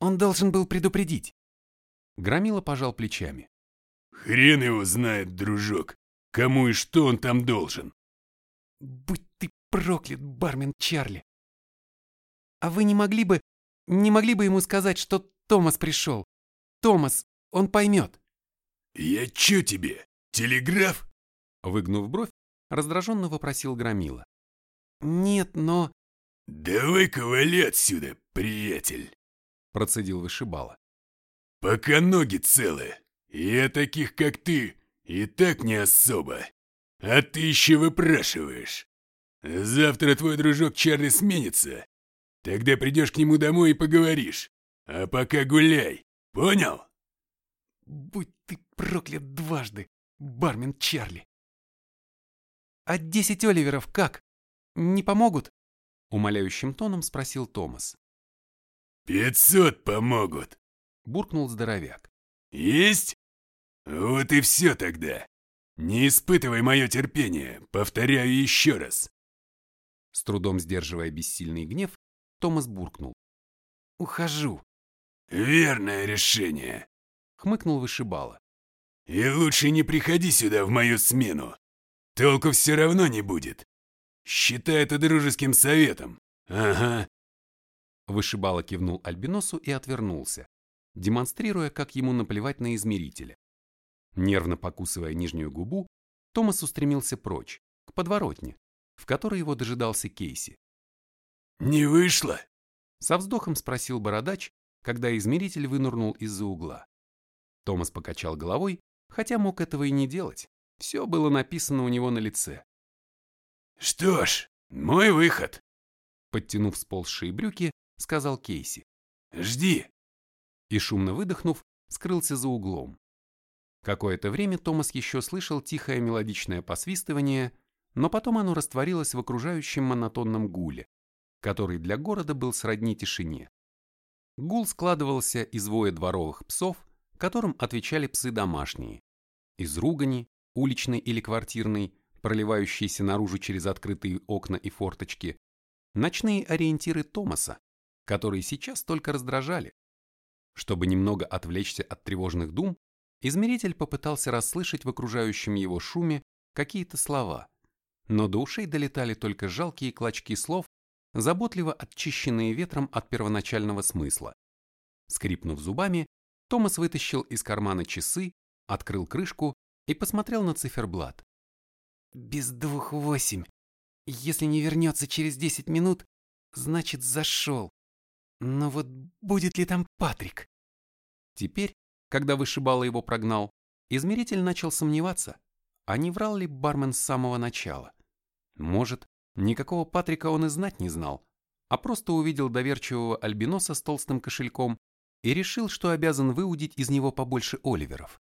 «Он должен был предупредить!» Громила пожал плечами. «Хрен его знает, дружок, кому и что он там должен!» «Будь ты проклят, бармен Чарли!» «А вы не могли бы, не могли бы ему сказать, что Томас пришел? Томас, он поймет!» «Я чё тебе, телеграф?» Выгнув бровь, раздраженно вопросил Громила. «Нет, но...» «Давай-ка вали отсюда, приятель!» Процедил вышибала. «Пока ноги целы. Я таких, как ты, и так не особо. А ты еще выпрашиваешь. Завтра твой дружок Чарли сменится. Тогда придешь к нему домой и поговоришь. А пока гуляй. Понял?» «Будь ты проклят дважды, бармен Чарли!» «А десять Оливеров как? Не помогут?» Умоляющим тоном спросил Томас. «Пятьсот помогут!» Буркнул здоровяк. «Есть? Вот и все тогда. Не испытывай мое терпение, повторяю еще раз. С трудом сдерживая бессильный гнев, Томас буркнул. «Ухожу». «Верное решение», — хмыкнул вышибала. «И лучше не приходи сюда в мою смену. Толку все равно не будет. Считай это дружеским советом. Ага». Вышибала кивнул Альбиносу и отвернулся, демонстрируя, как ему наплевать на измерителя. Нервно покусывая нижнюю губу, Томас устремился прочь, к подворотне, в которой его дожидался Кейси. «Не вышло?» — со вздохом спросил бородач, когда измеритель вынырнул из-за угла. Томас покачал головой, хотя мог этого и не делать. Все было написано у него на лице. «Что ж, мой выход!» Подтянув сползшие брюки, сказал Кейси. «Жди!» И шумно выдохнув, скрылся за углом. Какое-то время Томас еще слышал тихое мелодичное посвистывание, но потом оно растворилось в окружающем монотонном гуле, который для города был сродни тишине. Гул складывался из воя дворовых псов, которым отвечали псы домашние, из ругани, уличной или квартирной, проливающейся наружу через открытые окна и форточки, ночные ориентиры Томаса, которые сейчас только раздражали. Чтобы немного отвлечься от тревожных дум, измеритель попытался расслышать в окружающем его шуме какие-то слова, но до ушей долетали только жалкие клочки слов, заботливо очищенные ветром от первоначального смысла. Скрипнув зубами, Томас вытащил из кармана часы, открыл крышку и посмотрел на циферблат. «Без двух восемь. Если не вернется через десять минут, значит зашел. Но вот будет ли там Патрик?» Теперь, когда вышибало его прогнал, измеритель начал сомневаться, а не врал ли бармен с самого начала. Может, никакого Патрика он и знать не знал, а просто увидел доверчивого альбиноса с толстым кошельком и решил, что обязан выудить из него побольше оливеров.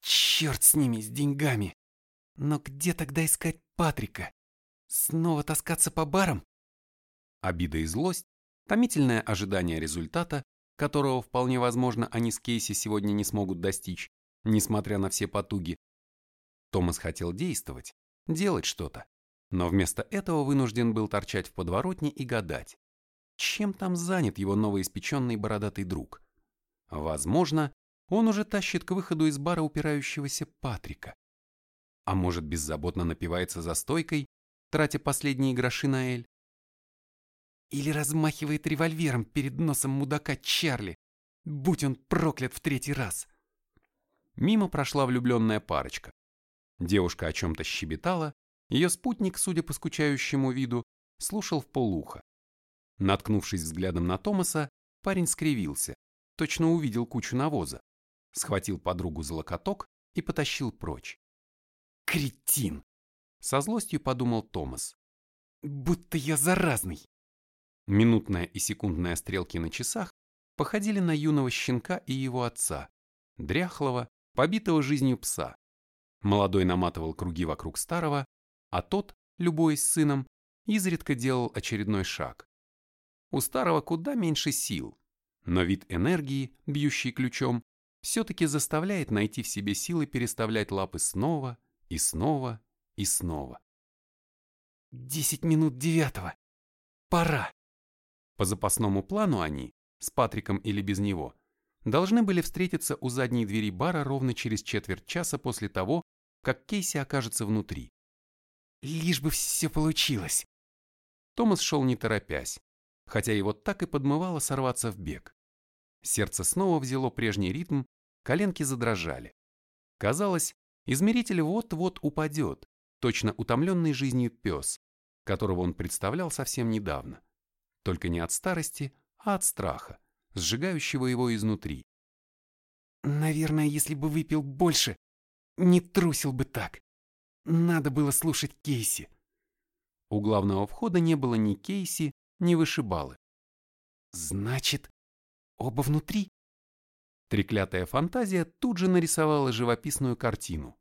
Черт с ними, с деньгами! Но где тогда искать Патрика? Снова таскаться по барам? Обида и злость, томительное ожидание результата, которого вполне возможно они с Кейси сегодня не смогут достичь, несмотря на все потуги. Томас хотел действовать, делать что-то, но вместо этого вынужден был торчать в подворотне и гадать, чем там занят его новоиспеченный бородатый друг. Возможно, он уже тащит к выходу из бара упирающегося Патрика. А может, беззаботно напивается за стойкой, тратя последние гроши на Эль? Или размахивает револьвером перед носом мудака Чарли, будь он проклят в третий раз. Мимо прошла влюбленная парочка. Девушка о чем-то щебетала, ее спутник, судя по скучающему виду, слушал в полуха. Наткнувшись взглядом на Томаса, парень скривился, точно увидел кучу навоза, схватил подругу за локоток и потащил прочь. «Кретин!» — со злостью подумал Томас. «Будто я заразный!» Минутная и секундная стрелки на часах походили на юного щенка и его отца, дряхлого, побитого жизнью пса. Молодой наматывал круги вокруг старого, а тот, любуясь сыном, изредка делал очередной шаг. У старого куда меньше сил, но вид энергии, бьющий ключом, все-таки заставляет найти в себе силы переставлять лапы снова и снова и снова. «Десять минут девятого. Пора!» По запасному плану они, с Патриком или без него, должны были встретиться у задней двери бара ровно через четверть часа после того, как Кейси окажется внутри. Лишь бы все получилось. Томас шел не торопясь, хотя его так и подмывало сорваться в бег. Сердце снова взяло прежний ритм, коленки задрожали. Казалось, измеритель вот-вот упадет, точно утомленный жизнью пес, которого он представлял совсем недавно. Только не от старости, а от страха, сжигающего его изнутри. Наверное, если бы выпил больше, не трусил бы так. Надо было слушать Кейси. У главного входа не было ни Кейси, ни вышибалы. Значит, оба внутри? Треклятая фантазия тут же нарисовала живописную картину.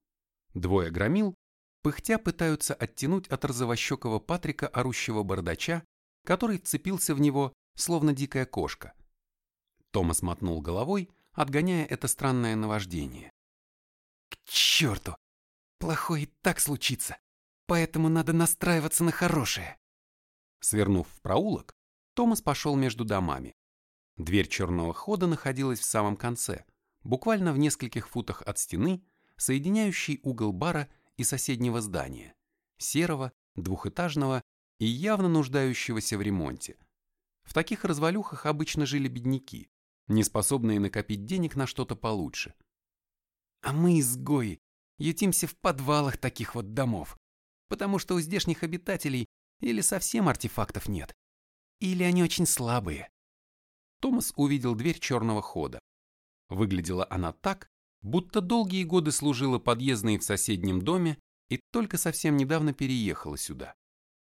Двое громил, пыхтя пытаются оттянуть от розовощекого Патрика орущего бардача, который вцепился в него, словно дикая кошка. Томас мотнул головой, отгоняя это странное наваждение. К черту! Плохое и так случится, поэтому надо настраиваться на хорошее. Свернув в проулок, Томас пошел между домами. Дверь черного хода находилась в самом конце, буквально в нескольких футах от стены, соединяющей угол бара и соседнего здания, серого, двухэтажного и явно нуждающегося в ремонте. В таких развалюхах обычно жили бедняки, не способные накопить денег на что-то получше. А мы, изгои, ютимся в подвалах таких вот домов, потому что у здешних обитателей или совсем артефактов нет, или они очень слабые. Томас увидел дверь черного хода. Выглядела она так, будто долгие годы служила подъездной в соседнем доме и только совсем недавно переехала сюда.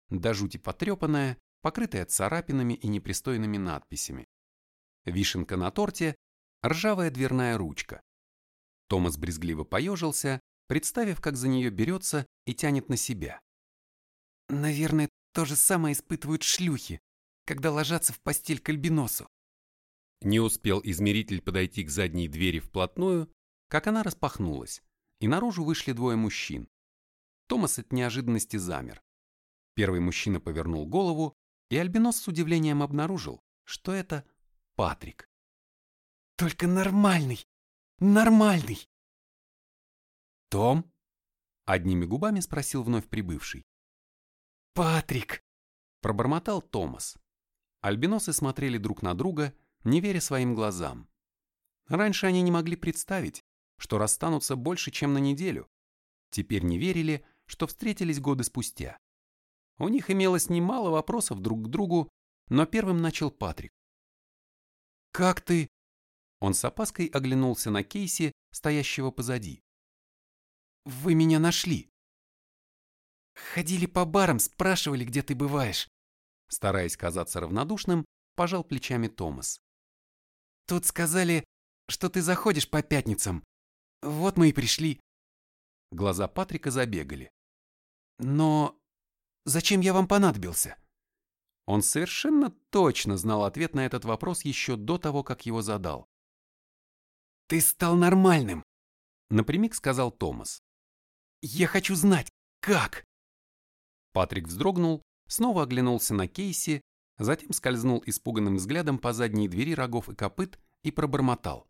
До жути потрепанная, покрытая царапинами и непристойными надписями. Вишенка на торте – ржавая дверная ручка. Томас брезгливо поежился, представив, как за нее берется и тянет на себя. Наверное, то же самое испытывают шлюхи, когда ложатся в постель к альбиносу. Не успел измеритель подойти к задней двери вплотную, как она распахнулась, и наружу вышли двое мужчин. Томас от неожиданности замер. Первый мужчина повернул голову, и альбинос с удивлением обнаружил, что это Патрик. «Только нормальный! Нормальный!» «Том?» — одними губами спросил вновь прибывший. «Патрик!» — пробормотал Томас. Альбиносы смотрели друг на друга, не веря своим глазам. Раньше они не могли представить, что расстанутся больше, чем на неделю. Теперь не верили, что встретились годы спустя. У них имелось немало вопросов друг к другу, но первым начал Патрик. «Как ты?» Он с опаской оглянулся на Кейси, стоящего позади. «Вы меня нашли!» «Ходили по барам, спрашивали, где ты бываешь!» Стараясь казаться равнодушным, пожал плечами Томас. «Тут сказали, что ты заходишь по пятницам. Вот мы и пришли». Глаза Патрика забегали. «Но зачем я вам понадобился?» Он совершенно точно знал ответ на этот вопрос еще до того, как его задал. «Ты стал нормальным», — напрямик сказал Томас. «Я хочу знать, как?» Патрик вздрогнул, снова оглянулся на Кейси, затем скользнул испуганным взглядом по задней двери рогов и копыт и пробормотал.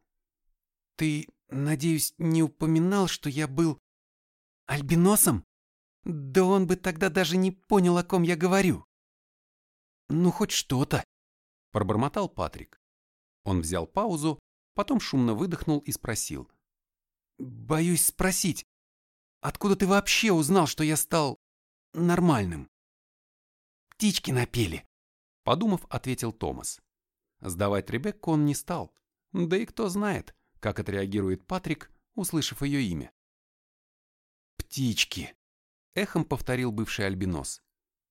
«Ты, надеюсь, не упоминал, что я был альбиносом? Да он бы тогда даже не понял, о ком я говорю». «Ну, хоть что-то», — пробормотал Патрик. Он взял паузу, потом шумно выдохнул и спросил. «Боюсь спросить, откуда ты вообще узнал, что я стал нормальным?» «Птички напели», — подумав, ответил Томас. Сдавать Ребекку он не стал, да и кто знает, как отреагирует Патрик, услышав ее имя. «Птички», — эхом повторил бывший альбинос.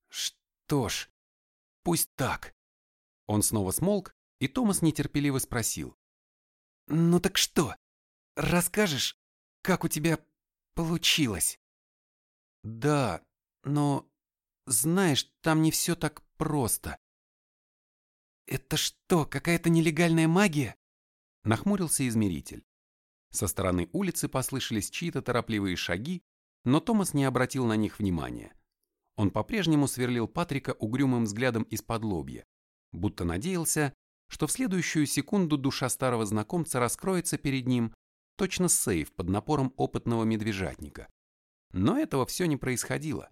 «Что ж, Пусть так. Он снова смолк, и Томас нетерпеливо спросил. Ну так что? Расскажешь, как у тебя получилось? Да, но, знаешь, там не все так просто. Это что, какая-то нелегальная магия? Нахмурился измеритель. Со стороны улицы послышались чьи-то торопливые шаги, но Томас не обратил на них внимания. Он по-прежнему сверлил Патрика угрюмым взглядом из-под лобья, будто надеялся, что в следующую секунду душа старого знакомца раскроется перед ним, точно сейф под напором опытного медвежатника. Но этого все не происходило.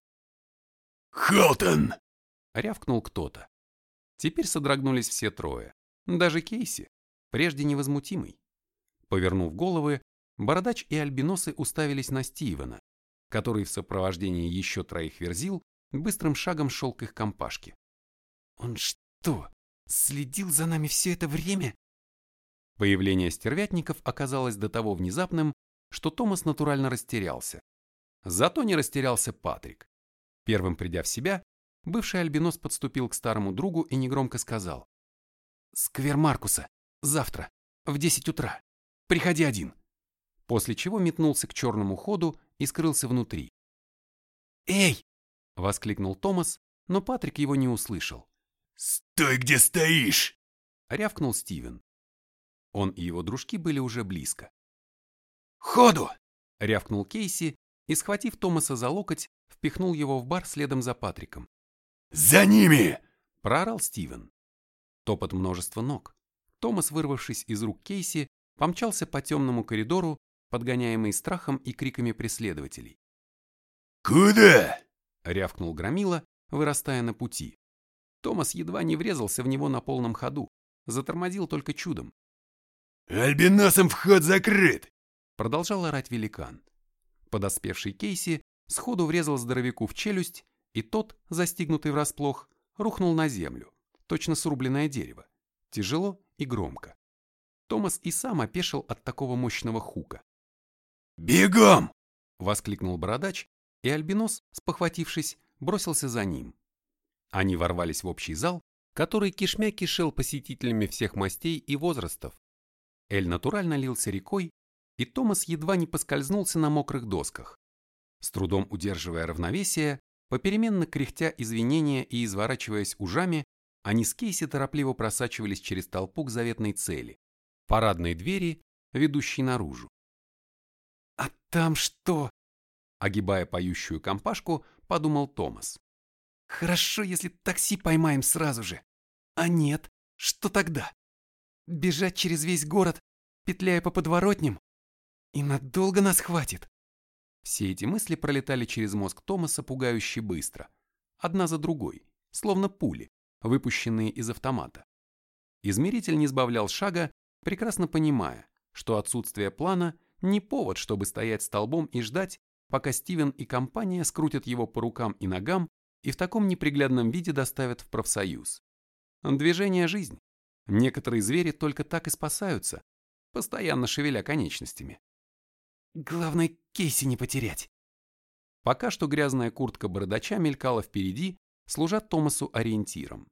«Холтон!» — рявкнул кто-то. Теперь содрогнулись все трое, даже Кейси, прежде невозмутимый. Повернув головы, Бородач и Альбиносы уставились на Стивена, который в сопровождении еще троих верзил быстрым шагом шел к их компашке. «Он что, следил за нами все это время?» Появление стервятников оказалось до того внезапным, что Томас натурально растерялся. Зато не растерялся Патрик. Первым придя в себя, бывший альбинос подступил к старому другу и негромко сказал. «Сквер Маркуса. Завтра. В десять утра. Приходи один». После чего метнулся к черному ходу и скрылся внутри. «Эй, — воскликнул Томас, но Патрик его не услышал. «Стой, где стоишь!» — рявкнул Стивен. Он и его дружки были уже близко. «Ходу!» — рявкнул Кейси, и, схватив Томаса за локоть, впихнул его в бар следом за Патриком. «За ними!» – проорал Стивен. Топот множества ног. Томас, вырвавшись из рук Кейси, помчался по темному коридору, подгоняемый страхом и криками преследователей. «Куда?» — рявкнул Громила, вырастая на пути. Томас едва не врезался в него на полном ходу, затормозил только чудом. «Альбиносом вход закрыт!» — продолжал орать великан. Подоспевший Кейси сходу врезал здоровяку в челюсть, и тот, застигнутый врасплох, рухнул на землю, точно срубленное дерево, тяжело и громко. Томас и сам опешил от такого мощного хука. «Бегом!» — воскликнул бородач, и Альбинос, спохватившись, бросился за ним. Они ворвались в общий зал, который кишмя кишел посетителями всех мастей и возрастов. Эль натурально лился рекой, и Томас едва не поскользнулся на мокрых досках. С трудом удерживая равновесие, попеременно кряхтя извинения и изворачиваясь ужами, они с Кейси торопливо просачивались через толпу к заветной цели – парадной двери, ведущей наружу. «А там что?» Огибая поющую компашку, подумал Томас. «Хорошо, если такси поймаем сразу же. А нет, что тогда? Бежать через весь город, петляя по подворотням? И надолго нас хватит?» Все эти мысли пролетали через мозг Томаса пугающе быстро, одна за другой, словно пули, выпущенные из автомата. Измеритель не сбавлял шага, прекрасно понимая, что отсутствие плана не повод, чтобы стоять столбом и ждать, пока Стивен и компания скрутят его по рукам и ногам и в таком неприглядном виде доставят в профсоюз. Движение – жизнь. Некоторые звери только так и спасаются, постоянно шевеля конечностями. Главное, Кейси не потерять. Пока что грязная куртка бородача мелькала впереди, служа Томасу ориентиром.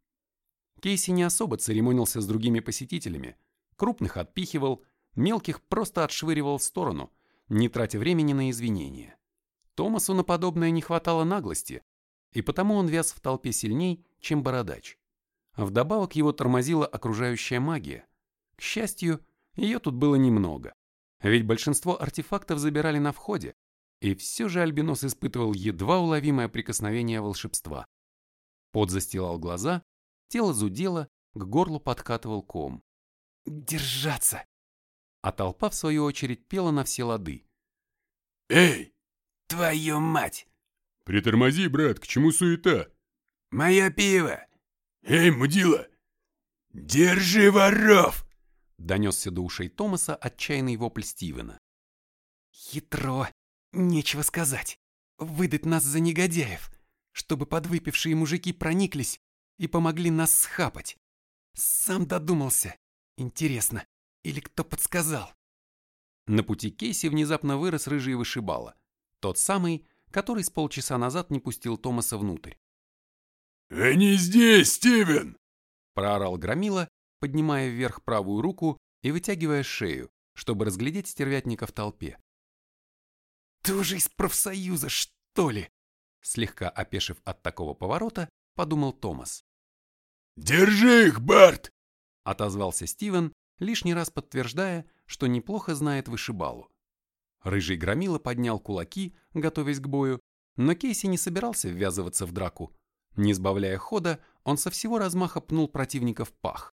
Кейси не особо церемонился с другими посетителями, крупных отпихивал, мелких просто отшвыривал в сторону, не тратя времени на извинения. Томасу на подобное не хватало наглости, и потому он вяз в толпе сильней, чем бородач. Вдобавок его тормозила окружающая магия. К счастью, ее тут было немного, ведь большинство артефактов забирали на входе, и все же Альбинос испытывал едва уловимое прикосновение волшебства. Пот застилал глаза, тело зудело, к горлу подкатывал ком. «Держаться!» А толпа, в свою очередь, пела на все лады. «Эй!» «Твою мать!» «Притормози, брат, к чему суета?» «Мое пиво!» «Эй, мудила! Держи воров!» Донесся до ушей Томаса отчаянный вопль Стивена. «Хитро! Нечего сказать! Выдать нас за негодяев, чтобы подвыпившие мужики прониклись и помогли нас схапать! Сам додумался! Интересно, или кто подсказал?» На пути Кейси внезапно вырос рыжий вышибала. Тот самый, который с полчаса назад не пустил Томаса внутрь. «Они здесь, Стивен!» проорал Громила, поднимая вверх правую руку и вытягивая шею, чтобы разглядеть стервятника в толпе. «Ты уже из профсоюза, что ли?» Слегка опешив от такого поворота, подумал Томас. «Держи их, Барт!» отозвался Стивен, лишний раз подтверждая, что неплохо знает вышибалу. Рыжий громила поднял кулаки, готовясь к бою, но Кейси не собирался ввязываться в драку. Не сбавляя хода, он со всего размаха пнул противника в пах.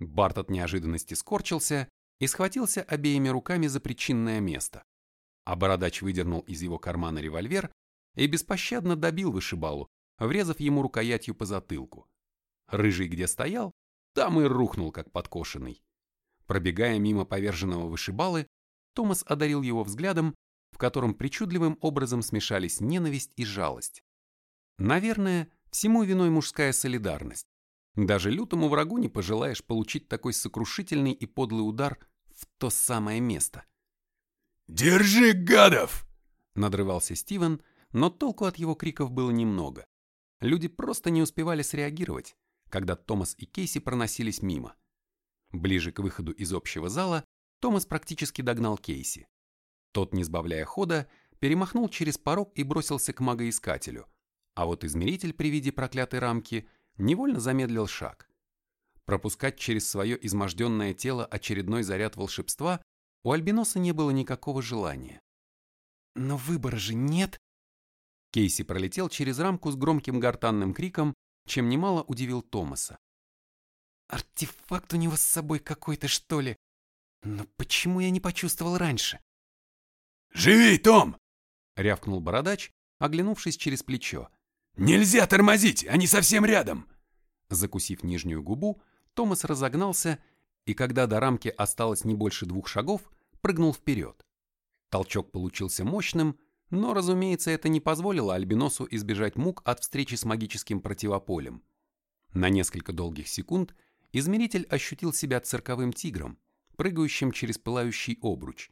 Барт от неожиданности скорчился и схватился обеими руками за причинное место. А бородач выдернул из его кармана револьвер и беспощадно добил вышибалу, врезав ему рукоятью по затылку. Рыжий где стоял, там и рухнул, как подкошенный. Пробегая мимо поверженного вышибалы, Томас одарил его взглядом, в котором причудливым образом смешались ненависть и жалость. Наверное, всему виной мужская солидарность. Даже лютому врагу не пожелаешь получить такой сокрушительный и подлый удар в то самое место. «Держи, гадов!» – надрывался Стивен, но толку от его криков было немного. Люди просто не успевали среагировать, когда Томас и Кейси проносились мимо. Ближе к выходу из общего зала Томас практически догнал Кейси. Тот, не сбавляя хода, перемахнул через порог и бросился к магоискателю, а вот измеритель при виде проклятой рамки невольно замедлил шаг. Пропускать через свое изможденное тело очередной заряд волшебства у Альбиноса не было никакого желания. Но выбора же нет. Кейси пролетел через рамку с громким гортанным криком, чем немало удивил Томаса. Артефакт у него с собой какой-то, что ли? Но почему я не почувствовал раньше? «Живей, Том!» — рявкнул бородач, оглянувшись через плечо. «Нельзя тормозить, они совсем рядом!» Закусив нижнюю губу, Томас разогнался и, когда до рамки осталось не больше двух шагов, прыгнул вперед. Толчок получился мощным, но, разумеется, это не позволило Альбиносу избежать мук от встречи с магическим противополем. На несколько долгих секунд измеритель ощутил себя цирковым тигром, прыгающим через пылающий обруч.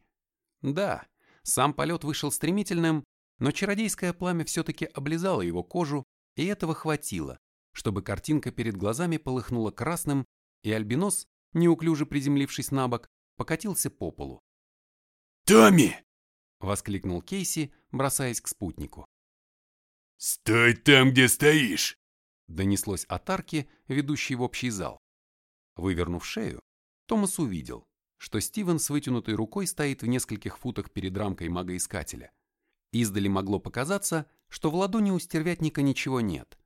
Да, сам полет вышел стремительным, но чародейское пламя все-таки облизало его кожу, и этого хватило, чтобы картинка перед глазами полыхнула красным, и альбинос, неуклюже приземлившись на бок, покатился по полу. «Томми!» — воскликнул Кейси, бросаясь к спутнику. «Стой там, где стоишь!» — донеслось от арки, ведущей в общий зал. Вывернув шею, Томас увидел, что Стивен с вытянутой рукой стоит в нескольких футах перед рамкой магоискателя. Издали могло показаться, что в ладони у стервятника ничего нет.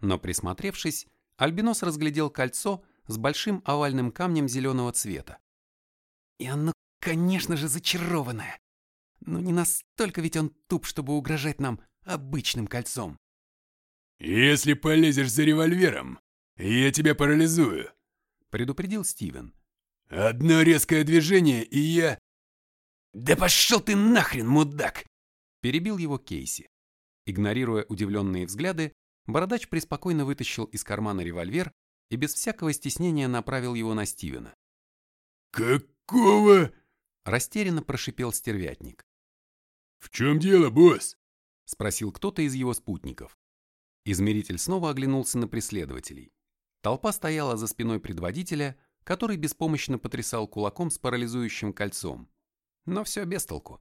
Но присмотревшись, Альбинос разглядел кольцо с большим овальным камнем зеленого цвета. И оно, конечно же, зачарованное. Но не настолько ведь он туп, чтобы угрожать нам обычным кольцом. «Если полезешь за револьвером, я тебя парализую», — предупредил Стивен. «Одно резкое движение, и я...» «Да пошел ты нахрен, мудак!» — перебил его Кейси. Игнорируя удивленные взгляды, бородач преспокойно вытащил из кармана револьвер и без всякого стеснения направил его на Стивена. «Какого?» — растерянно прошипел стервятник. «В чем дело, босс?» — спросил кто-то из его спутников. Измеритель снова оглянулся на преследователей. Толпа стояла за спиной предводителя, который беспомощно потрясал кулаком с парализующим кольцом. Но все без толку.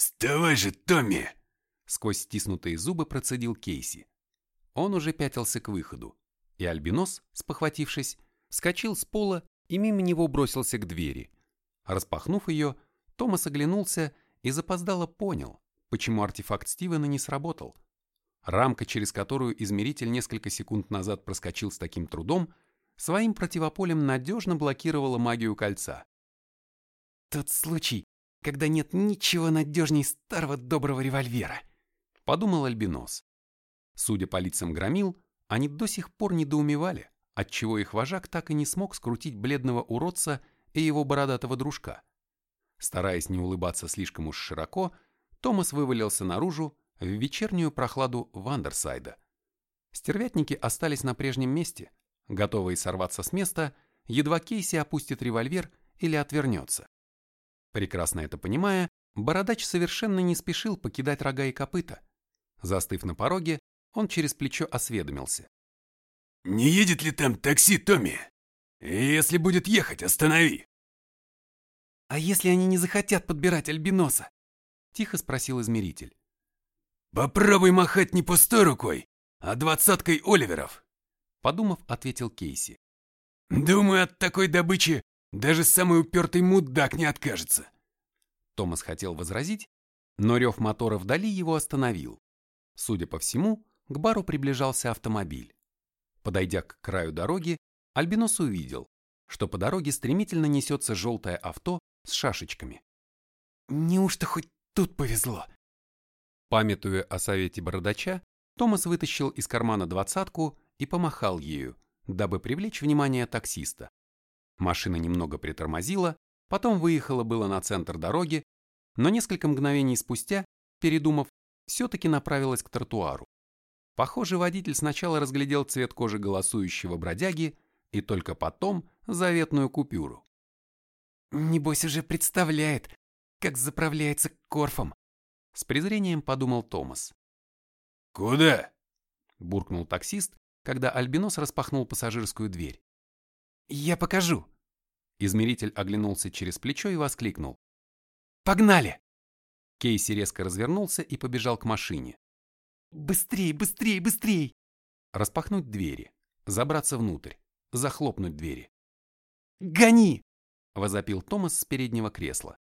«Вставай же, Томми!» Сквозь стиснутые зубы процедил Кейси. Он уже пятился к выходу, и Альбинос, спохватившись, вскочил с пола и мимо него бросился к двери. Распахнув ее, Томас оглянулся и запоздало понял, почему артефакт Стивена не сработал. Рамка, через которую измеритель несколько секунд назад проскочил с таким трудом, своим противополем надежно блокировала магию кольца. «Тот случай, когда нет ничего надежней старого доброго револьвера», — подумал Альбинос. Судя по лицам громил, они до сих пор недоумевали, отчего их вожак так и не смог скрутить бледного уродца и его бородатого дружка. Стараясь не улыбаться слишком уж широко, Томас вывалился наружу в вечернюю прохладу Вандерсайда. Стервятники остались на прежнем месте, готовые сорваться с места, едва Кейси опустит револьвер или отвернется. Прекрасно это понимая, Бородач совершенно не спешил покидать рога и копыта. Застыв на пороге, он через плечо осведомился. «Не едет ли там такси, Томми? Если будет ехать, останови!» «А если они не захотят подбирать альбиноса?» — тихо спросил измеритель. «Попробуй махать не пустой рукой, а двадцаткой Оливеров!» Подумав, ответил Кейси. «Думаю, от такой добычи даже самый упертый мудак не откажется!» Томас хотел возразить, но рев мотора вдали его остановил. Судя по всему, к бару приближался автомобиль. Подойдя к краю дороги, Альбинос увидел, что по дороге стремительно несется желтое авто с шашечками. Неужто хоть тут повезло? Памятуя о совете бородача, Томас вытащил из кармана двадцатку и помахал ею, дабы привлечь внимание таксиста. Машина немного притормозила, потом выехала было на центр дороги, но несколько мгновений спустя, передумав, все-таки направилась к тротуару. Похоже, водитель сначала разглядел цвет кожи голосующего бродяги и только потом заветную купюру. Небось уже представляет, как заправляется корфом. С презрением подумал Томас. «Куда?» – буркнул таксист, когда Альбинос распахнул пассажирскую дверь. «Я покажу!» Измеритель оглянулся через плечо и воскликнул. «Погнали!» Кейси резко развернулся и побежал к машине. «Быстрей, быстрей, быстрей!» Распахнуть двери, забраться внутрь, захлопнуть двери. «Гони!» возопил Томас с переднего кресла.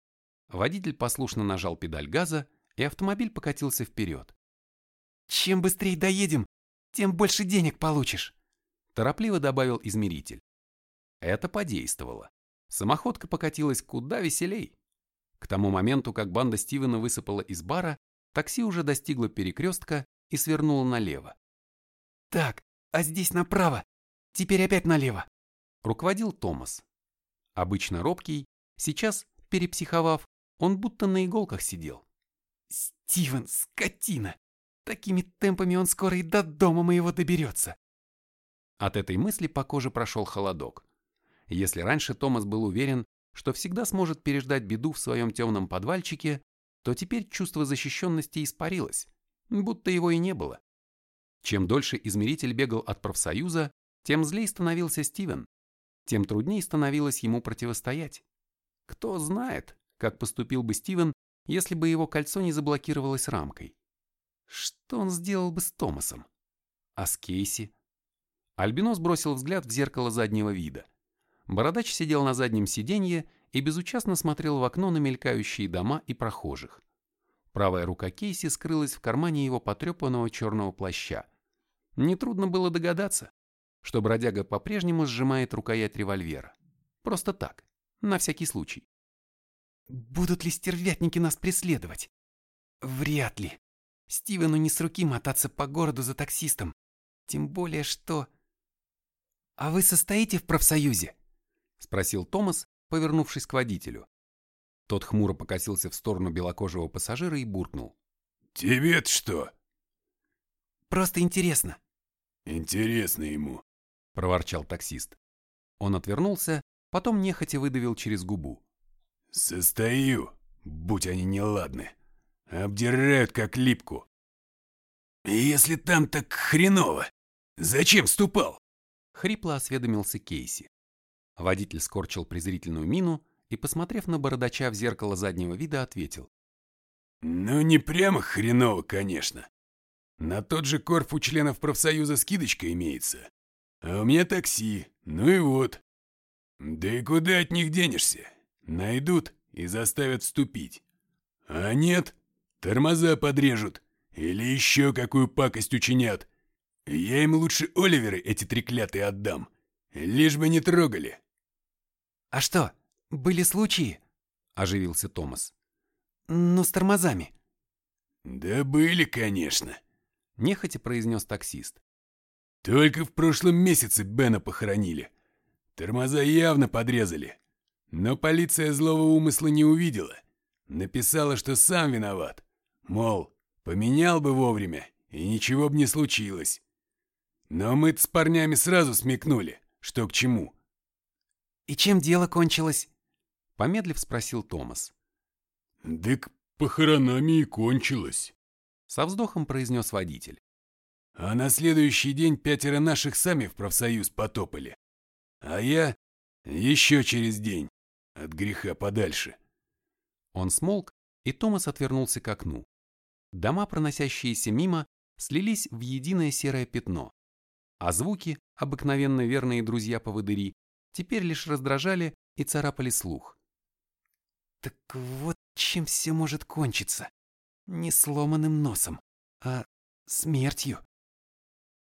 Водитель послушно нажал педаль газа, и автомобиль покатился вперед. «Чем быстрее доедем, тем больше денег получишь», торопливо добавил измеритель. Это подействовало. Самоходка покатилась куда веселей. К тому моменту, как банда Стивена высыпала из бара, такси уже достигло перекрестка и свернуло налево. «Так, а здесь направо, теперь опять налево», руководил Томас. Обычно робкий, сейчас, перепсиховав, он будто на иголках сидел. «Стивен, скотина! Такими темпами он скоро и до дома моего доберется!» От этой мысли по коже прошел холодок. Если раньше Томас был уверен, что всегда сможет переждать беду в своем темном подвальчике, то теперь чувство защищенности испарилось, будто его и не было. Чем дольше измеритель бегал от профсоюза, тем злей становился Стивен, тем труднее становилось ему противостоять. Кто знает, как поступил бы Стивен, если бы его кольцо не заблокировалось рамкой. Что он сделал бы с Томасом? А с Кейси? Альбинос бросил взгляд в зеркало заднего вида. Бородач сидел на заднем сиденье и безучастно смотрел в окно на мелькающие дома и прохожих. Правая рука Кейси скрылась в кармане его потрепанного черного плаща. Нетрудно было догадаться, что бродяга по-прежнему сжимает рукоять револьвера. Просто так, на всякий случай. «Будут ли стервятники нас преследовать?» «Вряд ли. Стивену не с руки мотаться по городу за таксистом. Тем более, что...» «А вы состоите в профсоюзе?» Спросил Томас, повернувшись к водителю. Тот хмуро покосился в сторону белокожего пассажира и буркнул. «Тебе-то что?» «Просто интересно». «Интересно ему», — проворчал таксист. Он отвернулся, потом нехотя выдавил через губу. «Состою, будь они неладны. Обдирают как липку». «Если там так хреново, зачем ступал?» Хрипло осведомился Кейси. Водитель скорчил презрительную мину и, посмотрев на бородача в зеркало заднего вида, ответил. «Ну, не прямо хреново, конечно. На тот же корф у членов профсоюза скидочка имеется. А у меня такси, ну и вот. Да и куда от них денешься? Найдут и заставят вступить. А нет, тормоза подрежут или еще какую пакость учинят. Я им лучше Оливеры эти треклятые отдам, лишь бы не трогали. «А что, были случаи?» – оживился Томас. «Ну, с тормозами». «Да были, конечно», – нехотя произнес таксист. «Только в прошлом месяце Бена похоронили. Тормоза явно подрезали. Но полиция злого умысла не увидела. Написала, что сам виноват. Мол, поменял бы вовремя, и ничего бы не случилось. Но мы с парнями сразу смекнули, что к чему. «И чем дело кончилось?» Помедлив спросил Томас. «Дык похоронами и кончилось», — со вздохом произнес водитель. «А на следующий день пятеро наших сами в профсоюз потопали. А я еще через день, от греха подальше». Он смолк, и Томас отвернулся к окну. Дома, проносящиеся мимо, слились в единое серое пятно, а звуки, обыкновенно верные друзья-поводыри, теперь лишь раздражали и царапали слух. Так вот чем все может кончиться. Не сломанным носом, а смертью.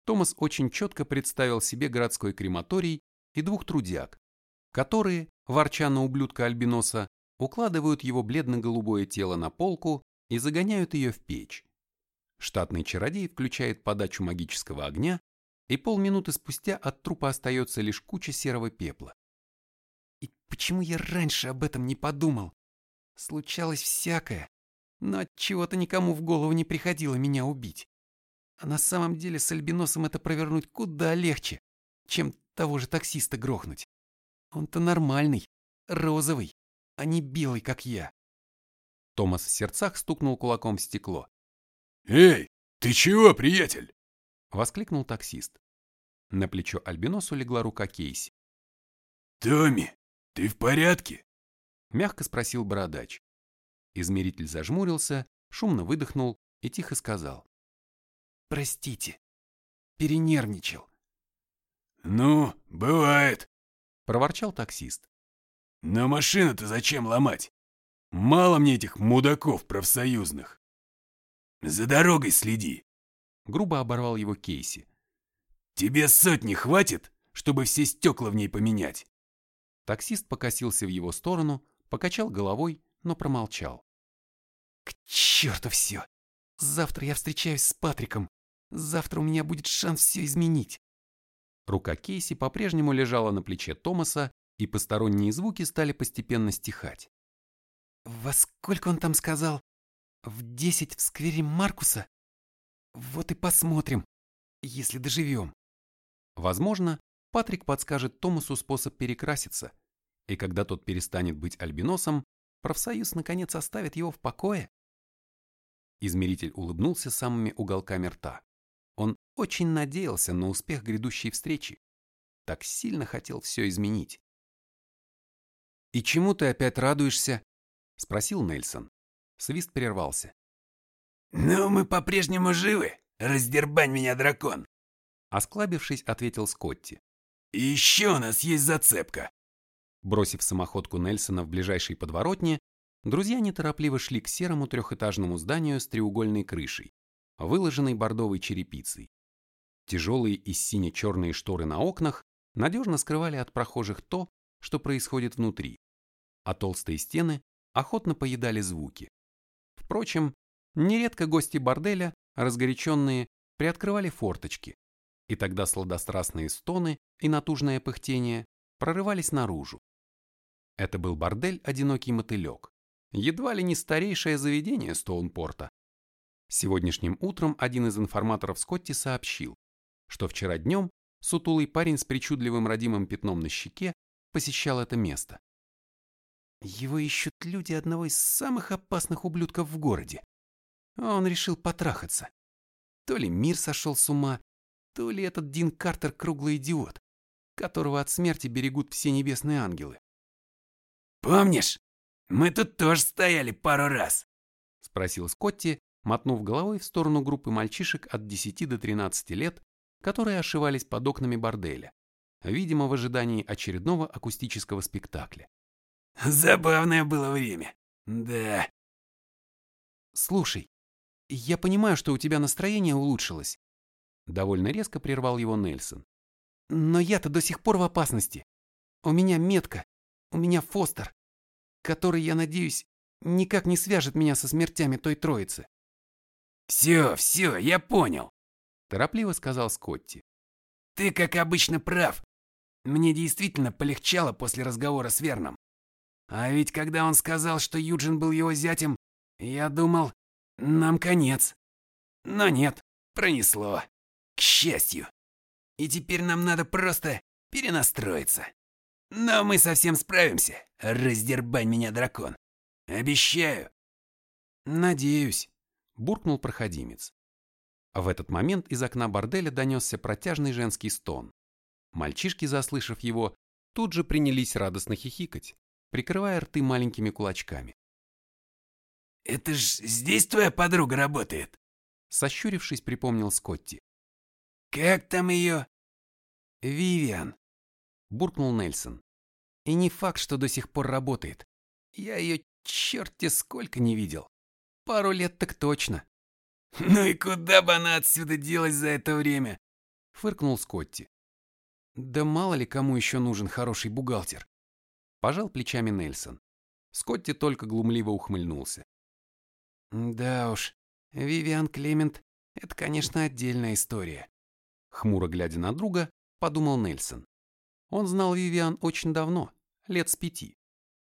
Томас очень четко представил себе городской крематорий и двух трудяг, которые, ворча на ублюдка Альбиноса, укладывают его бледно-голубое тело на полку и загоняют ее в печь. Штатный чародей включает подачу магического огня и полминуты спустя от трупа остается лишь куча серого пепла. И почему я раньше об этом не подумал? Случалось всякое, но от чего-то никому в голову не приходило меня убить. А на самом деле с альбиносом это провернуть куда легче, чем того же таксиста грохнуть. Он-то нормальный, розовый, а не белый, как я. Томас в сердцах стукнул кулаком в стекло. «Эй, ты чего, приятель?» — воскликнул таксист. На плечо Альбиносу легла рука Кейси. «Томми, ты в порядке?» — мягко спросил бородач. Измеритель зажмурился, шумно выдохнул и тихо сказал. «Простите, перенервничал». «Ну, бывает», — проворчал таксист. «Но машину-то зачем ломать? Мало мне этих мудаков профсоюзных». За дорогой следи. Грубо оборвал его Кейси. Тебе сотни хватит, чтобы все стекла в ней поменять? Таксист покосился в его сторону, покачал головой, но промолчал. К черту все. Завтра я встречаюсь с Патриком. Завтра у меня будет шанс все изменить. Рука Кейси по-прежнему лежала на плече Томаса, и посторонние звуки стали постепенно стихать. Во сколько он там сказал? В десять в сквере Маркуса? Вот и посмотрим, если доживем. Возможно, Патрик подскажет Томасу способ перекраситься, и когда тот перестанет быть альбиносом, профсоюз наконец оставит его в покое. Измеритель улыбнулся самыми уголками рта. Он очень надеялся на успех грядущей встречи. Так сильно хотел все изменить. «И чему ты опять радуешься?» — спросил Нельсон. Свист прервался. «Ну, мы по-прежнему живы, раздербань меня, дракон!» Осклабившись, ответил Скотти. «И еще у нас есть зацепка!» Бросив самоходку Нельсона в ближайшей подворотне, друзья неторопливо шли к серому трехэтажному зданию с треугольной крышей, выложенной бордовой черепицей. Тяжелые и сине-черные шторы на окнах надежно скрывали от прохожих то, что происходит внутри, а толстые стены охотно поедали звуки. Впрочем, нередко гости борделя, разгоряченные, приоткрывали форточки, и тогда сладострастные стоны и натужное пыхтение прорывались наружу. Это был бордель «Одинокий мотылек», едва ли не старейшее заведение Стоунпорта. Сегодняшним утром один из информаторов Скотти сообщил, что вчера днем сутулый парень с причудливым родимым пятном на щеке посещал это место. Его ищут люди одного из самых опасных ублюдков в городе. Он решил потрахаться. То ли мир сошел с ума, то ли этот Дин Картер круглый идиот, которого от смерти берегут все небесные ангелы. «Помнишь, мы тут тоже стояли пару раз?» — спросил Скотти, мотнув головой в сторону группы мальчишек от 10 до 13 лет, которые ошивались под окнами борделя, видимо, в ожидании очередного акустического спектакля. Забавное было время. Да. Слушай, я понимаю, что у тебя настроение улучшилось. Довольно резко прервал его Нельсон. Но я-то до сих пор в опасности. У меня метка, у меня Фостер, который, я надеюсь, никак не свяжет меня со смертями той троицы. «Все, все, я понял», – торопливо сказал Скотти. «Ты, как обычно, прав. Мне действительно полегчало после разговора с Верном. А ведь когда он сказал, что Юджин был его зятем, я думал, нам конец. Но нет, пронесло. К счастью. И теперь нам надо просто перенастроиться. Но мы совсем справимся. Раздербань меня, дракон. Обещаю. Надеюсь, буркнул проходимец. В этот момент из окна борделя донесся протяжный женский стон. Мальчишки, заслышав его, тут же принялись радостно хихикать прикрывая рты маленькими кулачками. «Это ж здесь твоя подруга работает?» Сощурившись, припомнил Скотти. «Как там ее?» «Вивиан», — буркнул Нельсон. «И не факт, что до сих пор работает. Я ее черти сколько не видел. Пару лет так точно». «Ну и куда бы она отсюда делась за это время?» — фыркнул Скотти. «Да мало ли кому еще нужен хороший бухгалтер. Пожал плечами Нельсон. Скотти только глумливо ухмыльнулся. Да уж, Вивиан Клемент – это, конечно, отдельная история. Хмуро глядя на друга, подумал Нельсон. Он знал Вивиан очень давно, лет с пяти.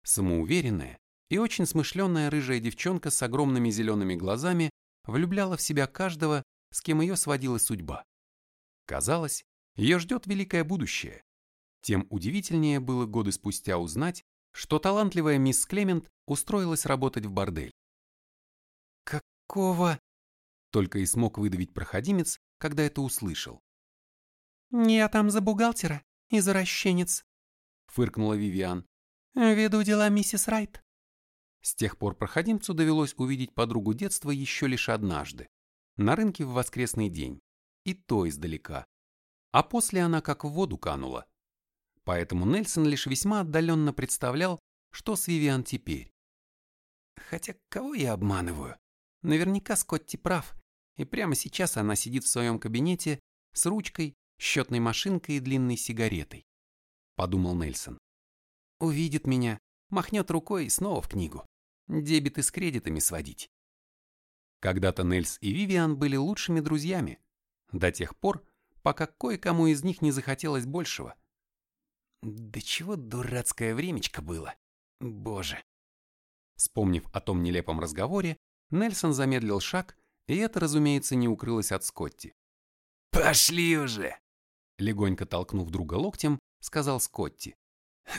Самоуверенная и очень смышленная рыжая девчонка с огромными зелеными глазами влюбляла в себя каждого, с кем ее сводила судьба. Казалось, ее ждет великое будущее, тем удивительнее было годы спустя узнать, что талантливая мисс Клемент устроилась работать в бордель. «Какого?» Только и смог выдавить проходимец, когда это услышал. «Я там за бухгалтера, извращенец», — фыркнула Вивиан. «Веду дела миссис Райт». С тех пор проходимцу довелось увидеть подругу детства еще лишь однажды, на рынке в воскресный день, и то издалека. А после она как в воду канула поэтому Нельсон лишь весьма отдаленно представлял, что с Вивиан теперь. Хотя кого я обманываю? Наверняка Скотти прав, и прямо сейчас она сидит в своем кабинете с ручкой, счетной машинкой и длинной сигаретой. Подумал Нельсон. Увидит меня, махнет рукой и снова в книгу. Дебиты с кредитами сводить. Когда-то Нельс и Вивиан были лучшими друзьями, до тех пор, пока кое-кому из них не захотелось большего. Да чего дурацкое времечко было. Боже. Вспомнив о том нелепом разговоре, Нельсон замедлил шаг, и это, разумеется, не укрылось от Скотти. «Пошли уже!» Легонько толкнув друга локтем, сказал Скотти.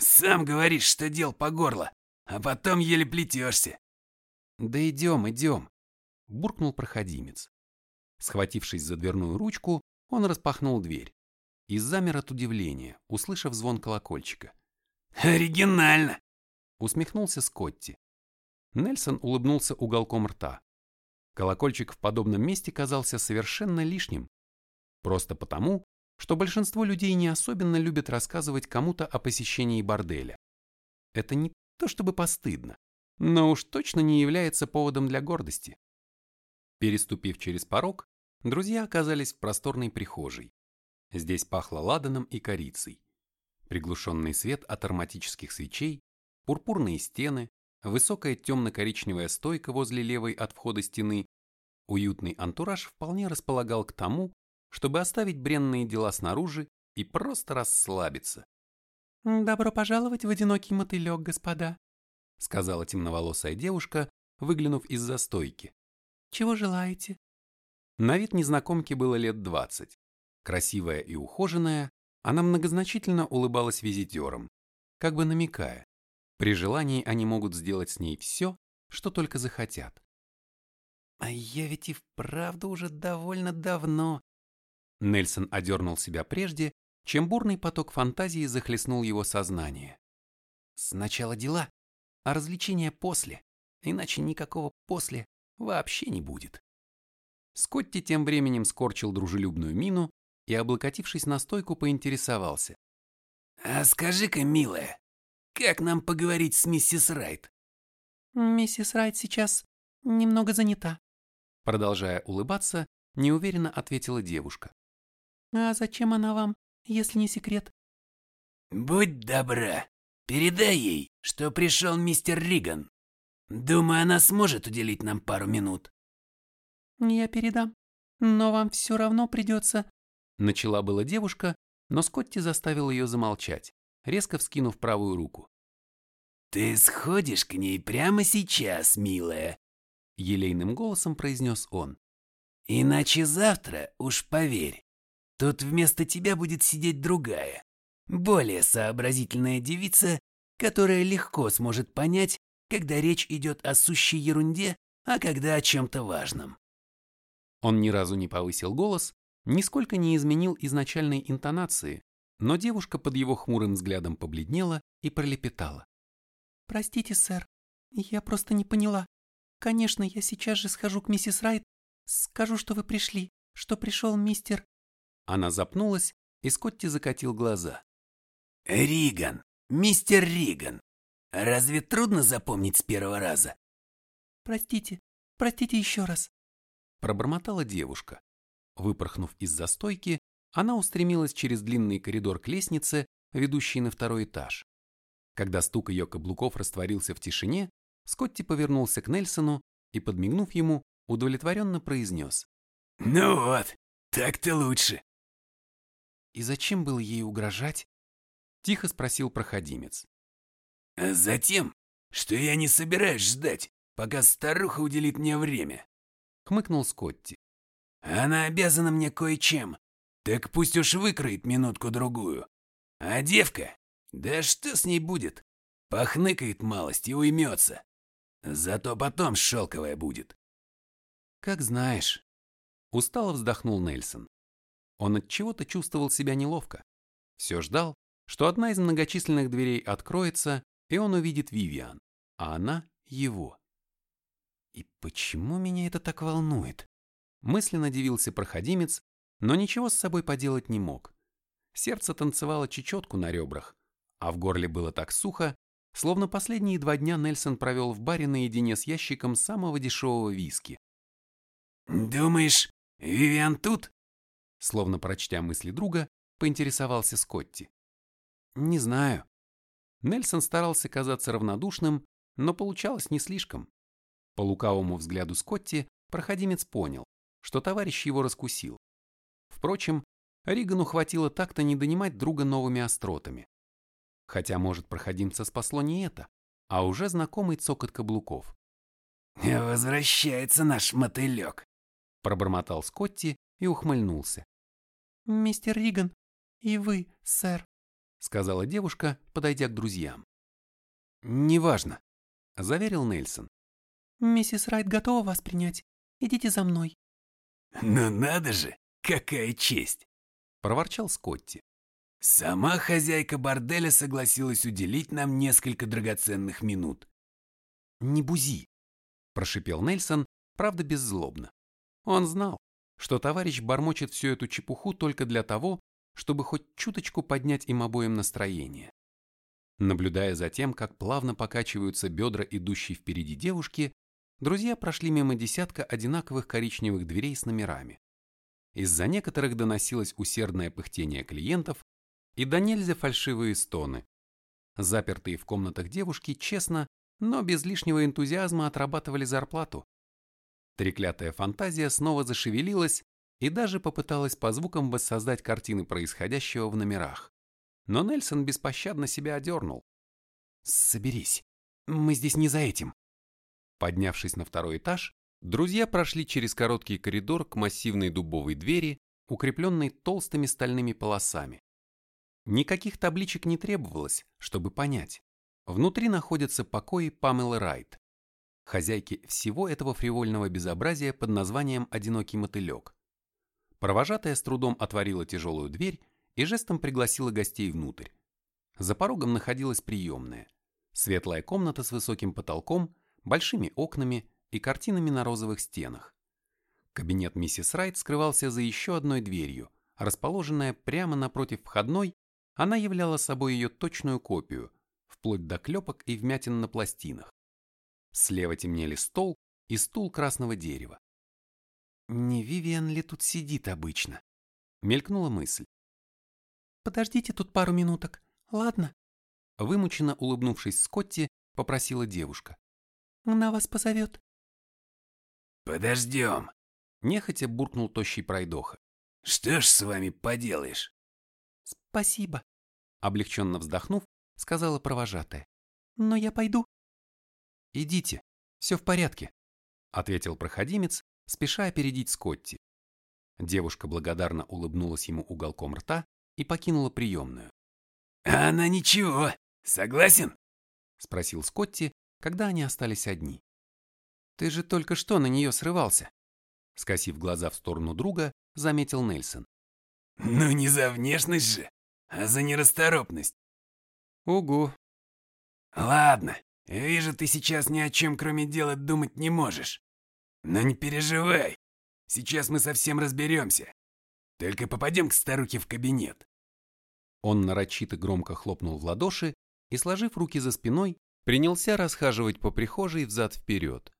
«Сам говоришь, что дел по горло, а потом еле плетешься». «Да идем, идем», – буркнул проходимец. Схватившись за дверную ручку, он распахнул дверь и замер от удивления, услышав звон колокольчика. «Оригинально!» – усмехнулся Скотти. Нельсон улыбнулся уголком рта. Колокольчик в подобном месте казался совершенно лишним. Просто потому, что большинство людей не особенно любят рассказывать кому-то о посещении борделя. Это не то чтобы постыдно, но уж точно не является поводом для гордости. Переступив через порог, друзья оказались в просторной прихожей. Здесь пахло ладаном и корицей. Приглушенный свет от ароматических свечей, пурпурные стены, высокая темно-коричневая стойка возле левой от входа стены, уютный антураж вполне располагал к тому, чтобы оставить бренные дела снаружи и просто расслабиться. «Добро пожаловать в одинокий мотылек, господа», сказала темноволосая девушка, выглянув из-за стойки. «Чего желаете?» На вид незнакомки было лет двадцать. Красивая и ухоженная, она многозначительно улыбалась визитерам, как бы намекая, при желании они могут сделать с ней все, что только захотят. А я ведь и вправду уже довольно давно. Нельсон одернул себя прежде, чем бурный поток фантазии захлестнул его сознание. Сначала дела, а развлечения после, иначе никакого после вообще не будет. Скотти тем временем скорчил дружелюбную мину и, облокотившись на стойку, поинтересовался. «А скажи-ка, милая, как нам поговорить с миссис Райт? Миссис Райт сейчас немного занята. Продолжая улыбаться, неуверенно ответила девушка. А зачем она вам, если не секрет? Будь добра, передай ей, что пришел мистер Риган. Думаю, она сможет уделить нам пару минут. Я передам, но вам все равно придется... Начала была девушка, но Скотти заставил ее замолчать резко вскинув правую руку. «Ты сходишь к ней прямо сейчас, милая», — елейным голосом произнес он. «Иначе завтра, уж поверь, тут вместо тебя будет сидеть другая, более сообразительная девица, которая легко сможет понять, когда речь идет о сущей ерунде, а когда о чем-то важном». Он ни разу не повысил голос, нисколько не изменил изначальной интонации, но девушка под его хмурым взглядом побледнела и пролепетала. «Простите, сэр, я просто не поняла. Конечно, я сейчас же схожу к миссис Райт, скажу, что вы пришли, что пришел мистер...» Она запнулась, и Скотти закатил глаза. «Риган, мистер Риган, разве трудно запомнить с первого раза?» «Простите, простите еще раз», пробормотала девушка. Выпорхнув из застойки, она устремилась через длинный коридор к лестнице, ведущей на второй этаж. Когда стук ее каблуков растворился в тишине, Скотти повернулся к Нельсону и, подмигнув ему, удовлетворенно произнес. «Ну вот, так-то лучше». «И зачем было ей угрожать?» – тихо спросил проходимец. «А затем, что я не собираюсь ждать, пока старуха уделит мне время», – хмыкнул Скотти. «Она обязана мне кое-чем, так пусть уж выкроет минутку-другую. А девка? Да что с ней будет? Похныкает малость и уймется. Зато потом шелковая будет. Как знаешь. Устало вздохнул Нельсон. Он от чего-то чувствовал себя неловко. Все ждал, что одна из многочисленных дверей откроется, и он увидит Вивиан, а она его. И почему меня это так волнует? Мысленно дивился проходимец, но ничего с собой поделать не мог. Сердце танцевало чечетку на ребрах, а в горле было так сухо, словно последние два дня Нельсон провел в баре наедине с ящиком самого дешевого виски, Думаешь, Вивиан тут? Словно прочтя мысли друга, поинтересовался Скотти. Не знаю. Нельсон старался казаться равнодушным, но получалось не слишком. По лукавому взгляду Скотти проходимец понял, что товарищ его раскусил. Впрочем, Ригану хватило так-то не донимать друга новыми остротами. Хотя, может, проходимца спасло не это, а уже знакомый цокот каблуков. «Возвращается наш мотылек», — пробормотал Скотти и ухмыльнулся. «Мистер Риган, и вы, сэр», — сказала девушка, подойдя к друзьям. «Неважно», — заверил Нельсон. «Миссис Райт готова вас принять. Идите за мной». «Ну надо же, какая честь!» — проворчал Скотти. Сама хозяйка борделя согласилась уделить нам несколько драгоценных минут. «Не бузи», – прошипел Нельсон, правда беззлобно. Он знал, что товарищ бормочет всю эту чепуху только для того, чтобы хоть чуточку поднять им обоим настроение. Наблюдая за тем, как плавно покачиваются бедра идущей впереди девушки, друзья прошли мимо десятка одинаковых коричневых дверей с номерами. Из-за некоторых доносилось усердное пыхтение клиентов, и до нельзя фальшивые стоны. Запертые в комнатах девушки честно, но без лишнего энтузиазма отрабатывали зарплату. Треклятая фантазия снова зашевелилась и даже попыталась по звукам воссоздать картины происходящего в номерах. Но Нельсон беспощадно себя одернул. «Соберись, мы здесь не за этим». Поднявшись на второй этаж, друзья прошли через короткий коридор к массивной дубовой двери, укрепленной толстыми стальными полосами. Никаких табличек не требовалось, чтобы понять. Внутри находятся покои Памелы Райт, хозяйки всего этого фривольного безобразия под названием «Одинокий мотылек». Провожатая с трудом отворила тяжелую дверь и жестом пригласила гостей внутрь. За порогом находилась приемная. Светлая комната с высоким потолком, большими окнами и картинами на розовых стенах. Кабинет миссис Райт скрывался за еще одной дверью, расположенная прямо напротив входной она являла собой ее точную копию, вплоть до клепок и вмятин на пластинах. Слева темнели стол и стул красного дерева. «Не Вивиан ли тут сидит обычно?» — мелькнула мысль. «Подождите тут пару минуток, ладно?» Вымученно улыбнувшись Скотти, попросила девушка. «Она вас позовет». «Подождем», — нехотя буркнул тощий пройдоха. «Что ж с вами поделаешь?» «Спасибо», — облегченно вздохнув, сказала провожатая. «Но я пойду». «Идите, все в порядке», — ответил проходимец, спеша опередить Скотти. Девушка благодарно улыбнулась ему уголком рта и покинула приемную. «А она ничего, согласен?» — спросил Скотти, когда они остались одни. «Ты же только что на нее срывался», — скосив глаза в сторону друга, заметил Нельсон. «Ну не за внешность же!» а за нерасторопность. Угу. Ладно, вижу, ты сейчас ни о чем кроме дела думать не можешь. Но не переживай, сейчас мы совсем разберемся. Только попадем к старухе в кабинет. Он нарочито громко хлопнул в ладоши и, сложив руки за спиной, принялся расхаживать по прихожей взад-вперед.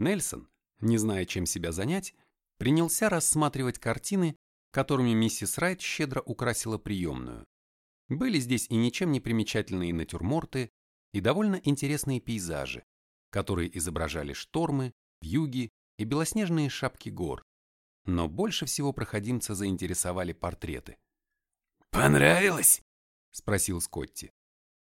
Нельсон, не зная, чем себя занять, принялся рассматривать картины, которыми миссис Райт щедро украсила приемную. Были здесь и ничем не примечательные натюрморты, и довольно интересные пейзажи, которые изображали штормы, вьюги и белоснежные шапки гор. Но больше всего проходимца заинтересовали портреты. «Понравилось?» – спросил Скотти.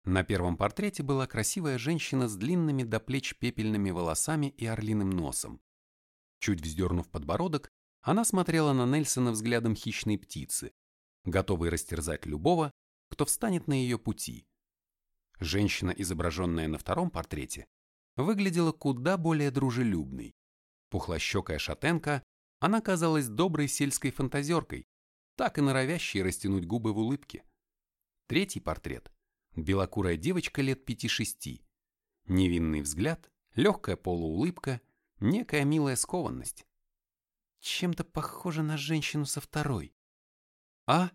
На первом портрете была красивая женщина с длинными до плеч пепельными волосами и орлиным носом. Чуть вздернув подбородок, она смотрела на Нельсона взглядом хищной птицы, готовой растерзать любого, кто встанет на ее пути. Женщина, изображенная на втором портрете, выглядела куда более дружелюбной. Пухлощекая шатенка, она казалась доброй сельской фантазеркой, так и норовящей растянуть губы в улыбке. Третий портрет – белокурая девочка лет пяти-шести. Невинный взгляд, легкая полуулыбка, некая милая скованность чем-то похожа на женщину со второй. А?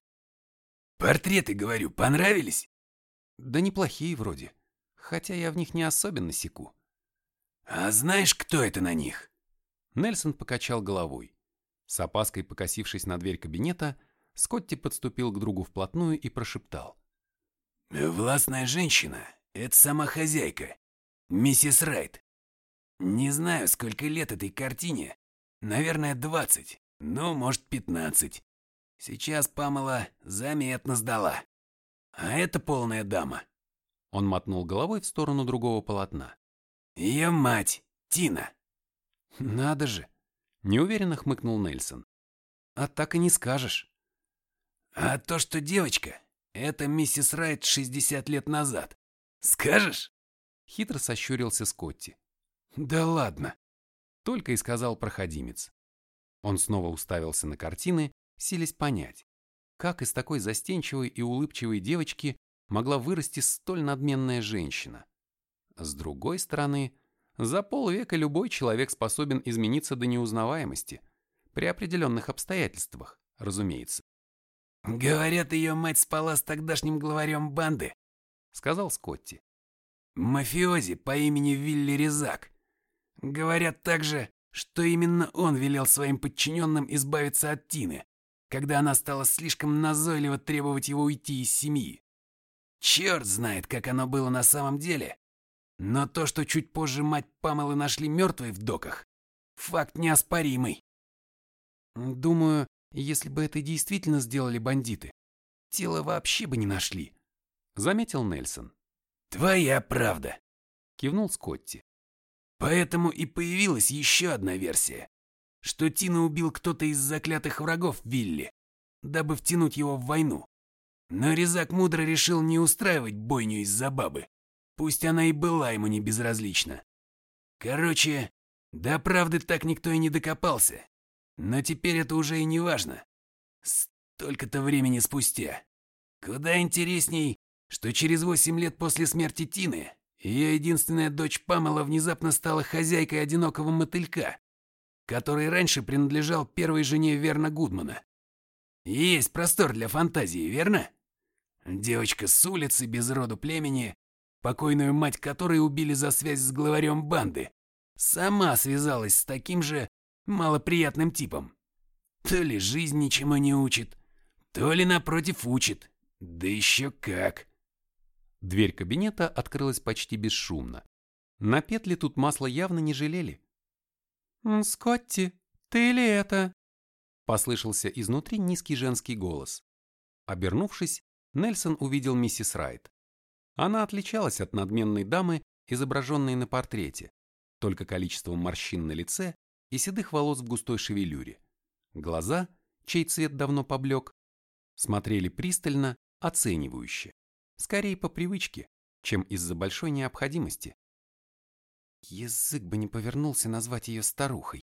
Портреты, говорю, понравились? Да неплохие вроде, хотя я в них не особенно секу. А знаешь, кто это на них? Нельсон покачал головой. С опаской покосившись на дверь кабинета, Скотти подступил к другу вплотную и прошептал. «Властная женщина — это сама хозяйка, миссис Райт. Не знаю, сколько лет этой картине. Наверное, двадцать, ну, может, пятнадцать. Сейчас Памела заметно сдала. А это полная дама». Он мотнул головой в сторону другого полотна. «Ее мать, Тина». «Надо же!» — неуверенно хмыкнул Нельсон. «А так и не скажешь». А то, что девочка, это миссис Райт 60 лет назад. Скажешь? Хитро сощурился Скотти. Да ладно. Только и сказал проходимец. Он снова уставился на картины, силясь понять, как из такой застенчивой и улыбчивой девочки могла вырасти столь надменная женщина. С другой стороны, за полвека любой человек способен измениться до неузнаваемости, при определенных обстоятельствах, разумеется. «Говорят, ее мать спала с тогдашним главарем банды», — сказал Скотти. «Мафиози по имени Вилли Резак. Говорят также, что именно он велел своим подчиненным избавиться от Тины, когда она стала слишком назойливо требовать его уйти из семьи. Черт знает, как оно было на самом деле. Но то, что чуть позже мать Памелы нашли мертвой в доках, факт неоспоримый. Думаю, если бы это действительно сделали бандиты, тело вообще бы не нашли, заметил Нельсон. Твоя правда, кивнул Скотти. Поэтому и появилась еще одна версия, что Тина убил кто-то из заклятых врагов Вилли, дабы втянуть его в войну. Но Резак мудро решил не устраивать бойню из-за бабы, пусть она и была ему не безразлична. Короче, до правды так никто и не докопался, но теперь это уже и не важно. Столько-то времени спустя. Куда интересней, что через восемь лет после смерти Тины ее единственная дочь Памела внезапно стала хозяйкой одинокого мотылька, который раньше принадлежал первой жене Верна Гудмана. Есть простор для фантазии, верно? Девочка с улицы без роду племени, покойную мать которой убили за связь с главарем банды, сама связалась с таким же малоприятным типом. То ли жизнь ничему не учит, то ли напротив учит. Да еще как. Дверь кабинета открылась почти бесшумно. На петли тут масла явно не жалели. «Скотти, ты ли это?» Послышался изнутри низкий женский голос. Обернувшись, Нельсон увидел миссис Райт. Она отличалась от надменной дамы, изображенной на портрете, только количеством морщин на лице и седых волос в густой шевелюре. Глаза, чей цвет давно поблек, смотрели пристально, оценивающе, скорее по привычке, чем из-за большой необходимости. Язык бы не повернулся назвать ее старухой,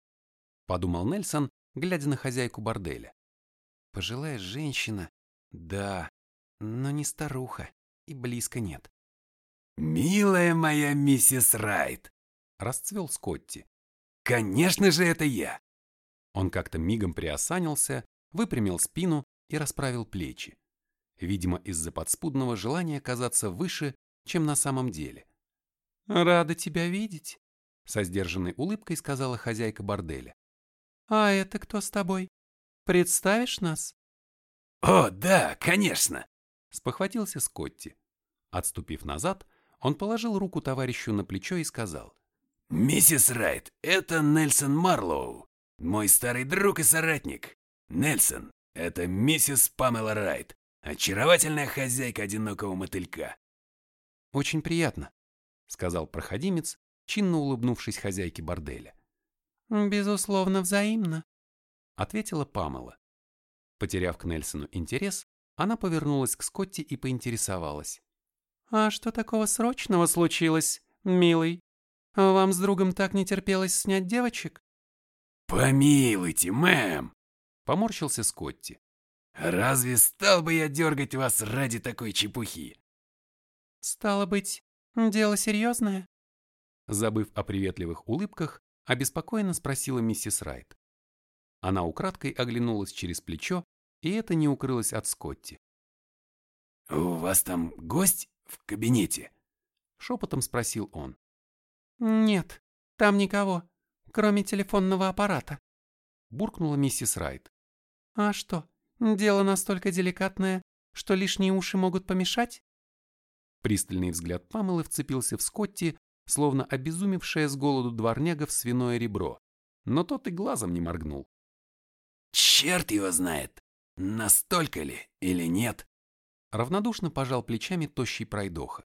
подумал Нельсон, глядя на хозяйку борделя. Пожилая женщина, да, но не старуха, и близко нет. «Милая моя миссис Райт!» – расцвел Скотти. Конечно же, это я. Он как-то мигом приосанился, выпрямил спину и расправил плечи. Видимо, из-за подспудного желания казаться выше, чем на самом деле. «Рада тебя видеть», — со сдержанной улыбкой сказала хозяйка борделя. «А это кто с тобой? Представишь нас?» «О, да, конечно!» — спохватился Скотти. Отступив назад, он положил руку товарищу на плечо и сказал. «Миссис Райт, это Нельсон Марлоу, мой старый друг и соратник. Нельсон, это миссис Памела Райт, очаровательная хозяйка одинокого мотылька». «Очень приятно», — сказал проходимец, чинно улыбнувшись хозяйке борделя. «Безусловно, взаимно», — ответила Памела. Потеряв к Нельсону интерес, она повернулась к Скотти и поинтересовалась. «А что такого срочного случилось, милый?» Вам с другом так не терпелось снять девочек? Помилуйте, мэм, поморщился Скотти. Разве стал бы я дергать вас ради такой чепухи? Стало быть, дело серьезное? Забыв о приветливых улыбках, обеспокоенно спросила миссис Райт. Она украдкой оглянулась через плечо, и это не укрылось от Скотти. «У вас там гость в кабинете?» Шепотом спросил он. «Нет, там никого», кроме телефонного аппарата. Буркнула миссис Райт. А что, дело настолько деликатное, что лишние уши могут помешать? Пристальный взгляд Памелы вцепился в Скотти, словно обезумевшая с голоду дворняга в свиное ребро, но тот и глазом не моргнул. Черт его знает, настолько ли или нет. Равнодушно пожал плечами тощий пройдоха.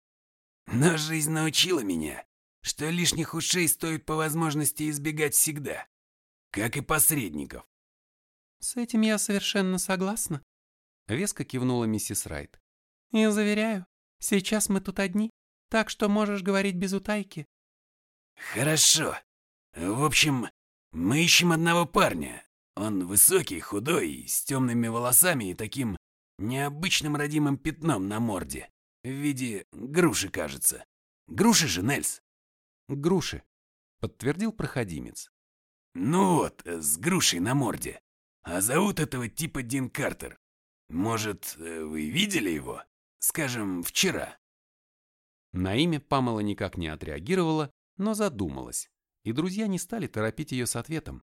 Но жизнь научила меня, что лишних ушей стоит по возможности избегать всегда, как и посредников. С этим я совершенно согласна. Веско кивнула миссис Райт. И заверяю, сейчас мы тут одни, так что можешь говорить без утайки. Хорошо. В общем, мы ищем одного парня. Он высокий, худой, с темными волосами и таким необычным родимым пятном на морде. В виде груши, кажется. Груши же, Нельс. Груши, подтвердил проходимец. Ну вот, с грушей на морде. А зовут этого типа Дин Картер. Может, э, вы видели его? Скажем, вчера. На имя Памела никак не отреагировала, но задумалась, и друзья не стали торопить ее с ответом.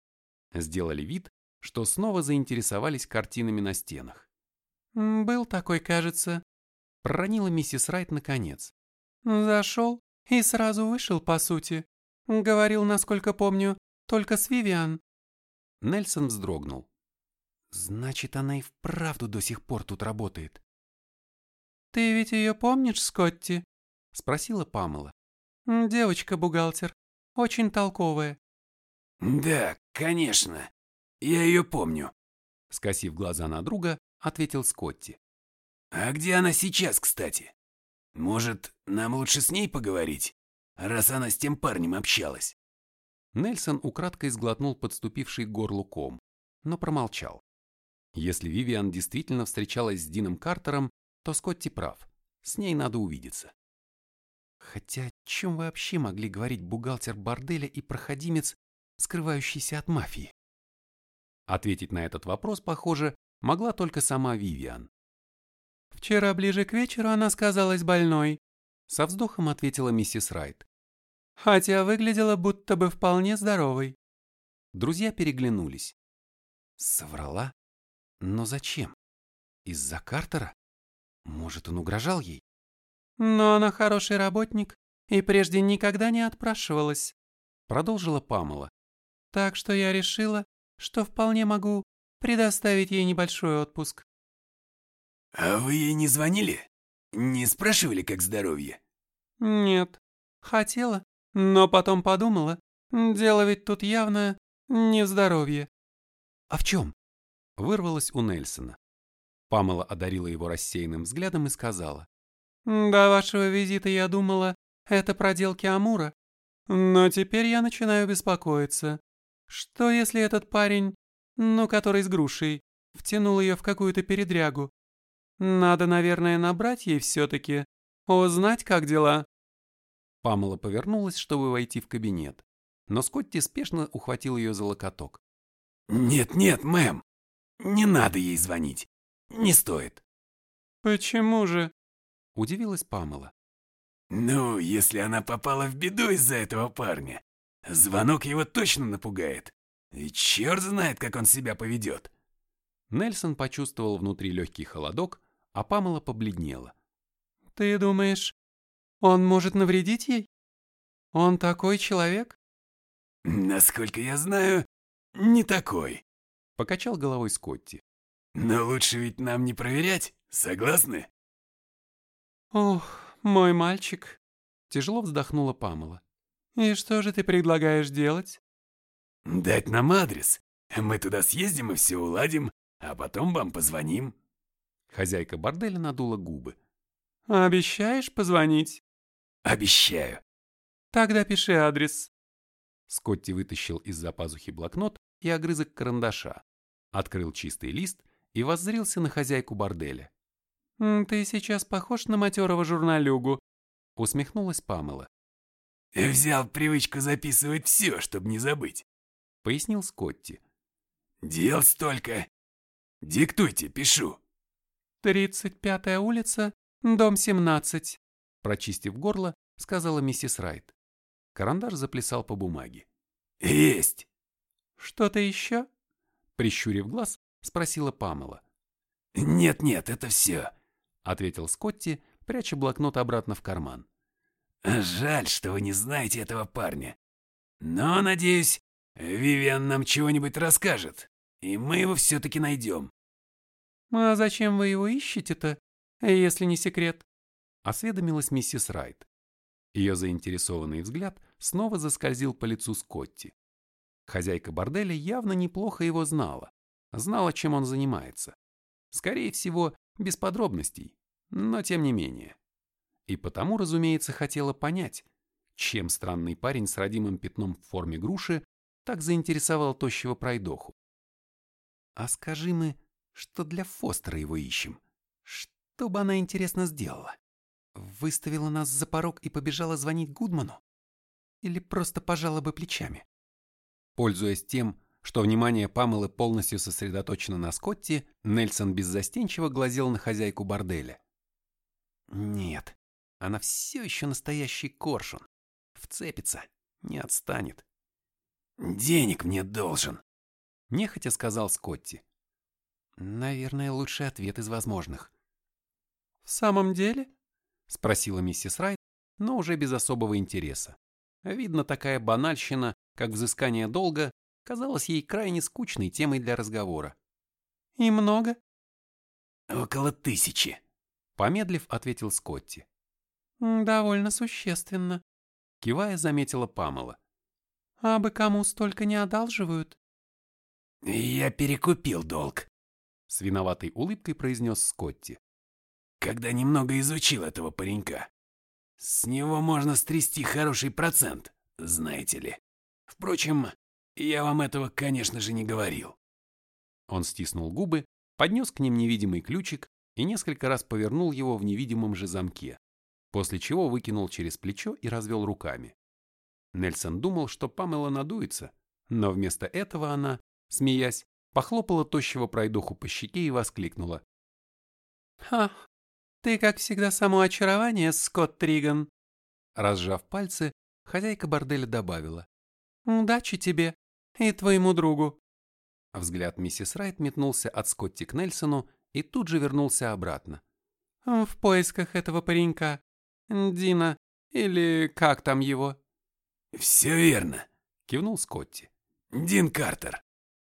Сделали вид, что снова заинтересовались картинами на стенах. «Был такой, кажется», — проронила миссис Райт наконец. «Зашел и сразу вышел, по сути. Говорил, насколько помню, только с Вивиан». Нельсон вздрогнул. «Значит, она и вправду до сих пор тут работает». «Ты ведь ее помнишь, Скотти?» — спросила Памела. «Девочка-бухгалтер. Очень толковая». «Да, конечно. Я ее помню», — скосив глаза на друга, ответил Скотти. «А где она сейчас, кстати? Может, нам лучше с ней поговорить, раз она с тем парнем общалась?» Нельсон украдкой сглотнул подступивший к горлу ком, но промолчал. Если Вивиан действительно встречалась с Дином Картером, то Скотти прав. С ней надо увидеться. Хотя о чем вообще могли говорить бухгалтер борделя и проходимец, скрывающийся от мафии? Ответить на этот вопрос, похоже, могла только сама Вивиан. «Вчера ближе к вечеру она сказалась больной», со вздохом ответила миссис Райт. «Хотя выглядела будто бы вполне здоровой». Друзья переглянулись. Соврала? Но зачем? Из-за Картера? Может, он угрожал ей? Но она хороший работник и прежде никогда не отпрашивалась, продолжила Памела. Так что я решила, что вполне могу предоставить ей небольшой отпуск. А вы ей не звонили? Не спрашивали, как здоровье? Нет. Хотела, но потом подумала, дело ведь тут явно не в здоровье. А в чем? Вырвалось у Нельсона. Памела одарила его рассеянным взглядом и сказала. До вашего визита я думала, это проделки Амура. Но теперь я начинаю беспокоиться. Что если этот парень, ну, который с грушей, втянул ее в какую-то передрягу? Надо, наверное, набрать ей все-таки, узнать, как дела. Памела повернулась, чтобы войти в кабинет, но Скотти спешно ухватил ее за локоток. «Нет-нет, мэм, не надо ей звонить. Не стоит». «Почему же?» – удивилась Памела. «Ну, если она попала в беду из-за этого парня, звонок его точно напугает. И черт знает, как он себя поведет». Нельсон почувствовал внутри легкий холодок, а Памела побледнела. «Ты думаешь, он может навредить ей? Он такой человек?» «Насколько я знаю, не такой», — покачал головой Скотти. «Но лучше ведь нам не проверять, согласны?» «Ох, мой мальчик», — тяжело вздохнула Памела. «И что же ты предлагаешь делать?» «Дать нам адрес. Мы туда съездим и все уладим, а потом вам позвоним». Хозяйка борделя надула губы. «Обещаешь позвонить?» «Обещаю». «Тогда пиши адрес». Скотти вытащил из-за пазухи блокнот и огрызок карандаша, открыл чистый лист и воззрился на хозяйку борделя. «Ты сейчас похож на матерого журналюгу», — усмехнулась Памела. «Взял привычку записывать все, чтобы не забыть», — пояснил Скотти. «Дел столько. Диктуйте, пишу». «Тридцать пятая улица, дом семнадцать», — прочистив горло, сказала миссис Райт. Карандаш заплясал по бумаге. Есть. Что-то еще? Прищурив глаз, спросила Памела. Нет-нет, это все, ответил Скотти, пряча блокнот обратно в карман. Жаль, что вы не знаете этого парня. Но, надеюсь, Вивиан нам чего-нибудь расскажет, и мы его все-таки найдем. А зачем вы его ищете-то, если не секрет? Осведомилась миссис Райт. Ее заинтересованный взгляд снова заскользил по лицу Скотти. Хозяйка борделя явно неплохо его знала, знала, чем он занимается. Скорее всего, без подробностей, но тем не менее. И потому, разумеется, хотела понять, чем странный парень с родимым пятном в форме груши так заинтересовал тощего пройдоху. А скажи мы, что для Фостера его ищем. Что бы она, интересно, сделала? Выставила нас за порог и побежала звонить Гудману? Или просто пожала бы плечами? Пользуясь тем, что внимание Памелы полностью сосредоточено на Скотти, Нельсон беззастенчиво глазел на хозяйку борделя. Нет, она все еще настоящий коршун. Вцепится, не отстанет. «Денег мне должен», — нехотя сказал Скотти. Наверное, лучший ответ из возможных. «В самом деле?» — спросила миссис Райт, но уже без особого интереса. Видно, такая банальщина, как взыскание долга, казалась ей крайне скучной темой для разговора. «И много?» «Около тысячи», — помедлив, ответил Скотти. «Довольно существенно», — кивая, заметила Памела. «А бы кому столько не одалживают?» «Я перекупил долг», — с виноватой улыбкой произнес Скотти. «Когда немного изучил этого паренька. С него можно стрясти хороший процент, знаете ли. Впрочем, я вам этого, конечно же, не говорил. Он стиснул губы, поднес к ним невидимый ключик и несколько раз повернул его в невидимом же замке, после чего выкинул через плечо и развел руками. Нельсон думал, что Памела надуется, но вместо этого она, смеясь, похлопала тощего пройдоху по щеке и воскликнула. «Ха, ты, как всегда, само очарование, Скотт Триган!» Разжав пальцы, хозяйка борделя добавила. «Удачи тебе и твоему другу». Взгляд миссис Райт метнулся от Скотти к Нельсону и тут же вернулся обратно. «В поисках этого паренька. Дина, или как там его?» «Все верно», — кивнул Скотти. «Дин Картер.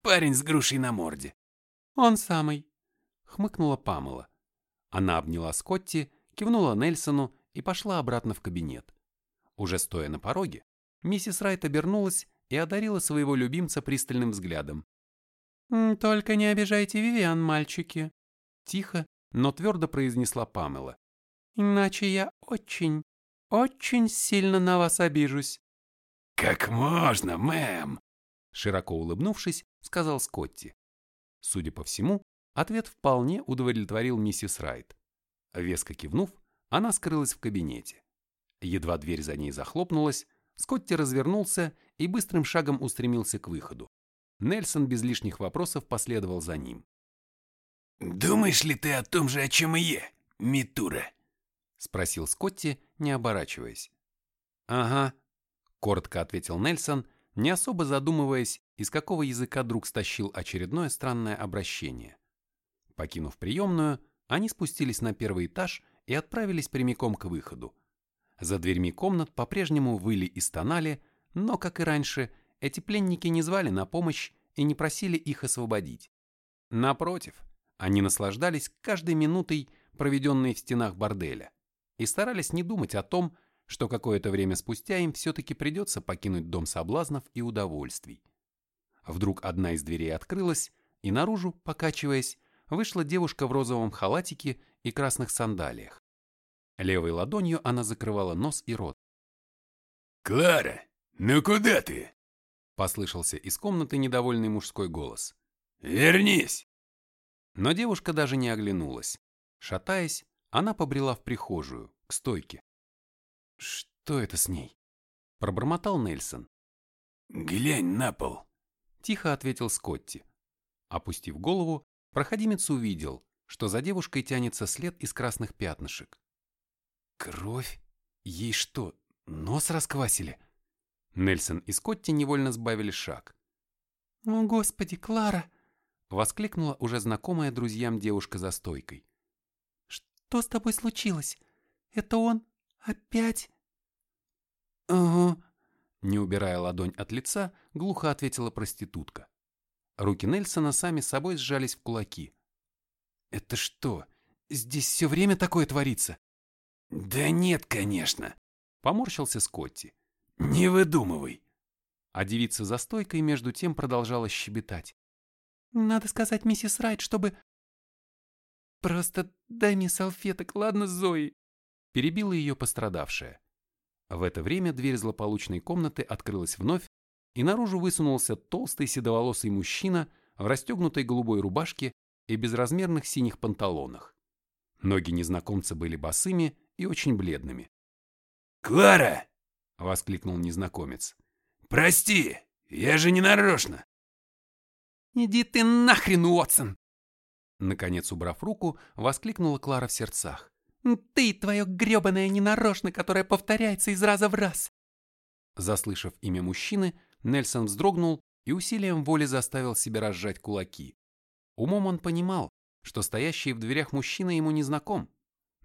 Парень с грушей на морде». «Он самый», — хмыкнула Памела. Она обняла Скотти, кивнула Нельсону и пошла обратно в кабинет. Уже стоя на пороге, миссис Райт обернулась и одарила своего любимца пристальным взглядом. «Только не обижайте Вивиан, мальчики», — тихо, но твердо произнесла Памела. «Иначе я очень, очень сильно на вас обижусь». «Как можно, мэм?» Широко улыбнувшись, сказал Скотти. Судя по всему, ответ вполне удовлетворил миссис Райт. Веско кивнув, она скрылась в кабинете. Едва дверь за ней захлопнулась, Скотти развернулся и быстрым шагом устремился к выходу. Нельсон без лишних вопросов последовал за ним. «Думаешь ли ты о том же, о чем и я, Митура?» — спросил Скотти, не оборачиваясь. «Ага», — коротко ответил Нельсон, не особо задумываясь, из какого языка друг стащил очередное странное обращение. Покинув приемную, они спустились на первый этаж и отправились прямиком к выходу. За дверьми комнат по-прежнему выли и стонали, но, как и раньше, эти пленники не звали на помощь и не просили их освободить. Напротив, они наслаждались каждой минутой, проведенной в стенах борделя, и старались не думать о том, что какое-то время спустя им все-таки придется покинуть дом соблазнов и удовольствий. Вдруг одна из дверей открылась, и наружу, покачиваясь, вышла девушка в розовом халатике и красных сандалиях. Левой ладонью она закрывала нос и рот. «Клара, ну куда ты?» Послышался из комнаты недовольный мужской голос. «Вернись!» Но девушка даже не оглянулась. Шатаясь, она побрела в прихожую, к стойке. «Что это с ней?» Пробормотал Нельсон. «Глянь на пол!» Тихо ответил Скотти. Опустив голову, проходимец увидел, что за девушкой тянется след из красных пятнышек. Кровь? Ей что, нос расквасили? Нельсон и Скотти невольно сбавили шаг. «О, Господи, Клара!» — воскликнула уже знакомая друзьям девушка за стойкой. «Что с тобой случилось? Это он? Опять?» «Ага», — не убирая ладонь от лица, глухо ответила проститутка. Руки Нельсона сами собой сжались в кулаки. «Это что, здесь все время такое творится?» «Да нет, конечно», — поморщился Скотти. «Не выдумывай». А девица за стойкой между тем продолжала щебетать. «Надо сказать миссис Райт, чтобы...» «Просто дай мне салфеток, ладно, Зои?» Перебила ее пострадавшая. В это время дверь злополучной комнаты открылась вновь, и наружу высунулся толстый седоволосый мужчина в расстегнутой голубой рубашке и безразмерных синих панталонах. Ноги незнакомца были босыми и очень бледными. «Клара!» — воскликнул незнакомец. «Прости, я же не нарочно!» «Иди ты нахрен, Уотсон!» Наконец, убрав руку, воскликнула Клара в сердцах. «Ты, твое гребаное ненарочно, которое повторяется из раза в раз!» Заслышав имя мужчины, Нельсон вздрогнул и усилием воли заставил себя разжать кулаки. Умом он понимал, что стоящий в дверях мужчина ему не знаком,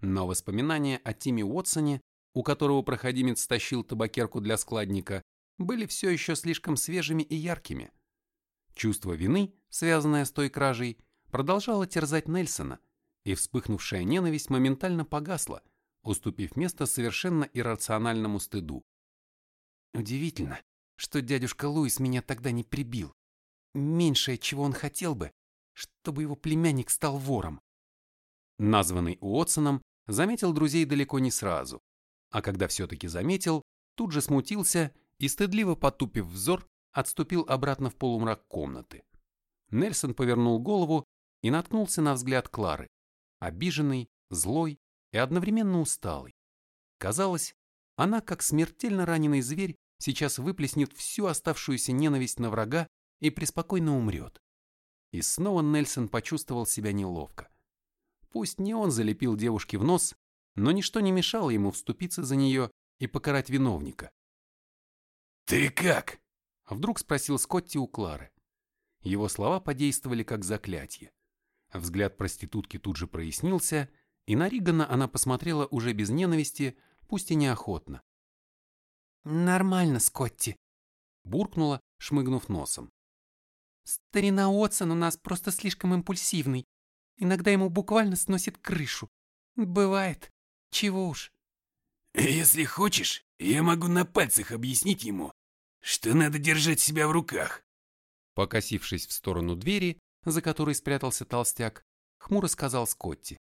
но воспоминания о Тиме Уотсоне, у которого проходимец стащил табакерку для складника, были все еще слишком свежими и яркими. Чувство вины, связанное с той кражей, продолжало терзать Нельсона, и вспыхнувшая ненависть моментально погасла, уступив место совершенно иррациональному стыду. Удивительно, что дядюшка Луис меня тогда не прибил. Меньшее, чего он хотел бы, чтобы его племянник стал вором. Названный Уотсоном заметил друзей далеко не сразу, а когда все-таки заметил, тут же смутился и, стыдливо потупив взор, отступил обратно в полумрак комнаты. Нельсон повернул голову и наткнулся на взгляд Клары, обиженный, злой и одновременно усталый. Казалось, она, как смертельно раненый зверь, сейчас выплеснет всю оставшуюся ненависть на врага и преспокойно умрет. И снова Нельсон почувствовал себя неловко. Пусть не он залепил девушке в нос, но ничто не мешало ему вступиться за нее и покарать виновника. «Ты как?» — вдруг спросил Скотти у Клары. Его слова подействовали как заклятие. Взгляд проститутки тут же прояснился, и на Ригана она посмотрела уже без ненависти, пусть и неохотно. «Нормально, Скотти», — буркнула, шмыгнув носом. «Старина Отсон у нас просто слишком импульсивный. Иногда ему буквально сносит крышу. Бывает. Чего уж». «Если хочешь, я могу на пальцах объяснить ему, что надо держать себя в руках». Покосившись в сторону двери, за которой спрятался толстяк, хмуро сказал Скотти.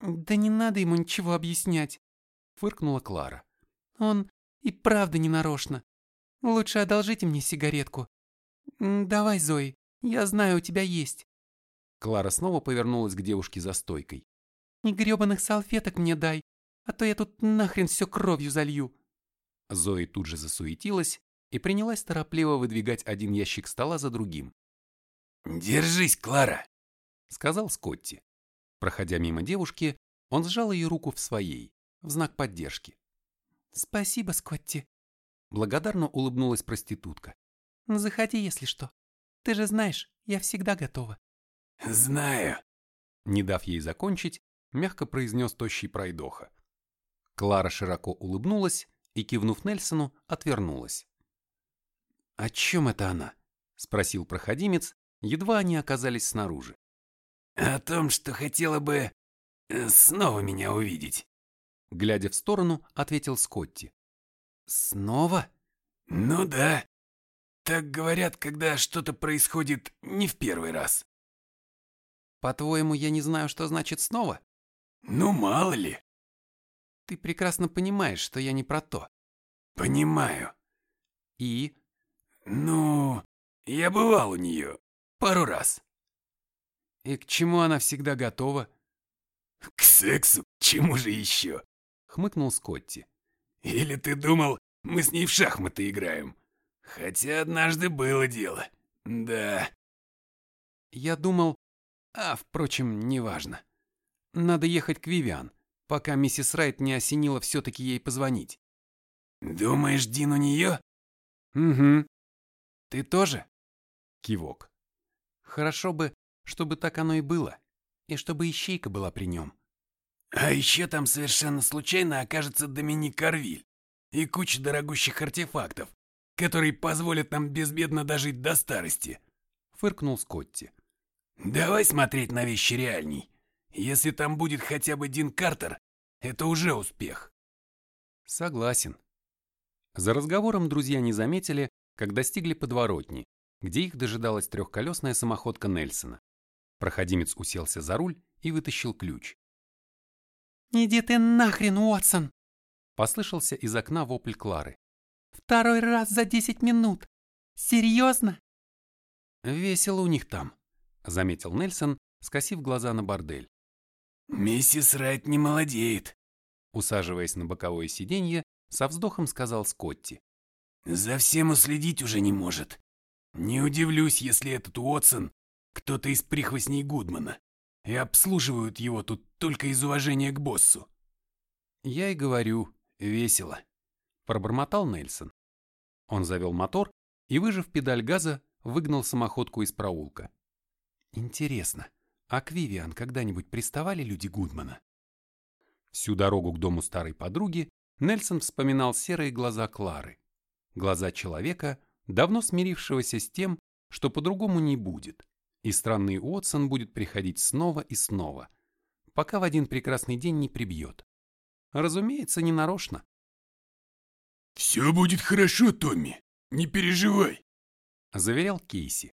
«Да не надо ему ничего объяснять», — фыркнула Клара. «Он и правда не нарочно. Лучше одолжите мне сигаретку. Давай, Зои, я знаю, у тебя есть». Клара снова повернулась к девушке за стойкой. «И гребаных салфеток мне дай, а то я тут нахрен все кровью залью». Зои тут же засуетилась и принялась торопливо выдвигать один ящик стола за другим. «Держись, Клара!» — сказал Скотти. Проходя мимо девушки, он сжал ее руку в своей, в знак поддержки. «Спасибо, Скотти!» Благодарно улыбнулась проститутка. «Заходи, если что. Ты же знаешь, я всегда готова». «Знаю!» Не дав ей закончить, мягко произнес тощий пройдоха. Клара широко улыбнулась и, кивнув Нельсону, отвернулась. «О чем это она?» — спросил проходимец, едва они оказались снаружи. «О том, что хотела бы э, снова меня увидеть». Глядя в сторону, ответил Скотти. «Снова?» «Ну да. Так говорят, когда что-то происходит не в первый раз». «По-твоему, я не знаю, что значит снова?» «Ну, мало ли». «Ты прекрасно понимаешь, что я не про то». «Понимаю». «И?» «Ну, я бывал у нее пару раз». «И к чему она всегда готова?» «К сексу? Чему же еще?» — хмыкнул Скотти. «Или ты думал, мы с ней в шахматы играем? Хотя однажды было дело. Да». «Я думал... А, впрочем, неважно. Надо ехать к Вивиан, пока миссис Райт не осенила все-таки ей позвонить». «Думаешь, Дин у нее?» Угу. Ты тоже? Кивок. Хорошо бы, чтобы так оно и было, и чтобы ищейка была при нем. А еще там совершенно случайно окажется Доминик Карвиль и куча дорогущих артефактов, которые позволят нам безбедно дожить до старости. Фыркнул Скотти. Давай смотреть на вещи реальней. Если там будет хотя бы Дин Картер, это уже успех. Согласен. За разговором друзья не заметили, как достигли подворотни, где их дожидалась трехколесная самоходка Нельсона. Проходимец уселся за руль и вытащил ключ. «Иди ты нахрен, Уотсон!» Послышался из окна вопль Клары. «Второй раз за десять минут! Серьезно?» «Весело у них там», — заметил Нельсон, скосив глаза на бордель. «Миссис Райт не молодеет», — усаживаясь на боковое сиденье, со вздохом сказал Скотти. «За всем уследить уже не может. Не удивлюсь, если этот Уотсон кто-то из прихвостней Гудмана, и обслуживают его тут только из уважения к боссу». «Я и говорю, весело», — пробормотал Нельсон. Он завел мотор и, выжав педаль газа, выгнал самоходку из проулка. «Интересно, а к Вивиан когда-нибудь приставали люди Гудмана?» Всю дорогу к дому старой подруги Нельсон вспоминал серые глаза Клары. Глаза человека, давно смирившегося с тем, что по-другому не будет, и странный Уотсон будет приходить снова и снова, пока в один прекрасный день не прибьет. Разумеется, не нарочно. «Все будет хорошо, Томми, не переживай», — заверял Кейси.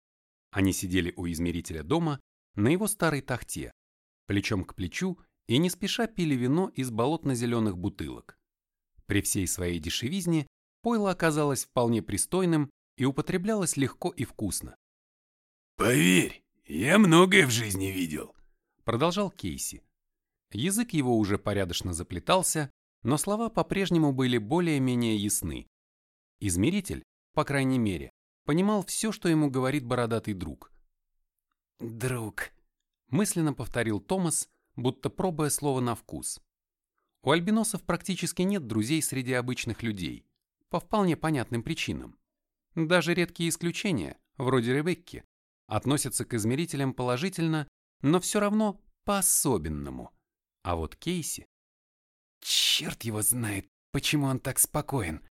Они сидели у измерителя дома на его старой тахте, плечом к плечу и не спеша пили вино из болотно-зеленых бутылок. При всей своей дешевизне пойло оказалось вполне пристойным и употреблялось легко и вкусно. «Поверь, я многое в жизни видел», — продолжал Кейси. Язык его уже порядочно заплетался, но слова по-прежнему были более-менее ясны. Измеритель, по крайней мере, понимал все, что ему говорит бородатый друг. «Друг», — мысленно повторил Томас, будто пробуя слово на вкус. У альбиносов практически нет друзей среди обычных людей, по вполне понятным причинам. Даже редкие исключения, вроде Ребекки, относятся к измерителям положительно, но все равно по-особенному. А вот Кейси... Черт его знает, почему он так спокоен.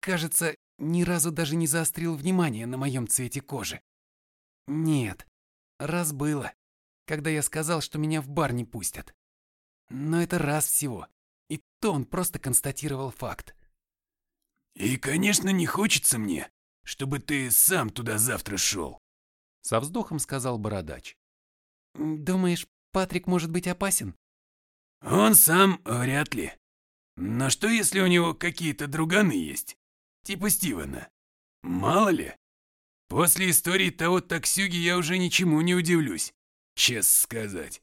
Кажется, ни разу даже не заострил внимание на моем цвете кожи. Нет, раз было, когда я сказал, что меня в бар не пустят. Но это раз всего, и то он просто констатировал факт. «И, конечно, не хочется мне, чтобы ты сам туда завтра шел», — со вздохом сказал Бородач. «Думаешь, Патрик может быть опасен?» «Он сам вряд ли. Но что, если у него какие-то друганы есть? Типа Стивена? Мало ли. После истории того таксюги я уже ничему не удивлюсь, честно сказать».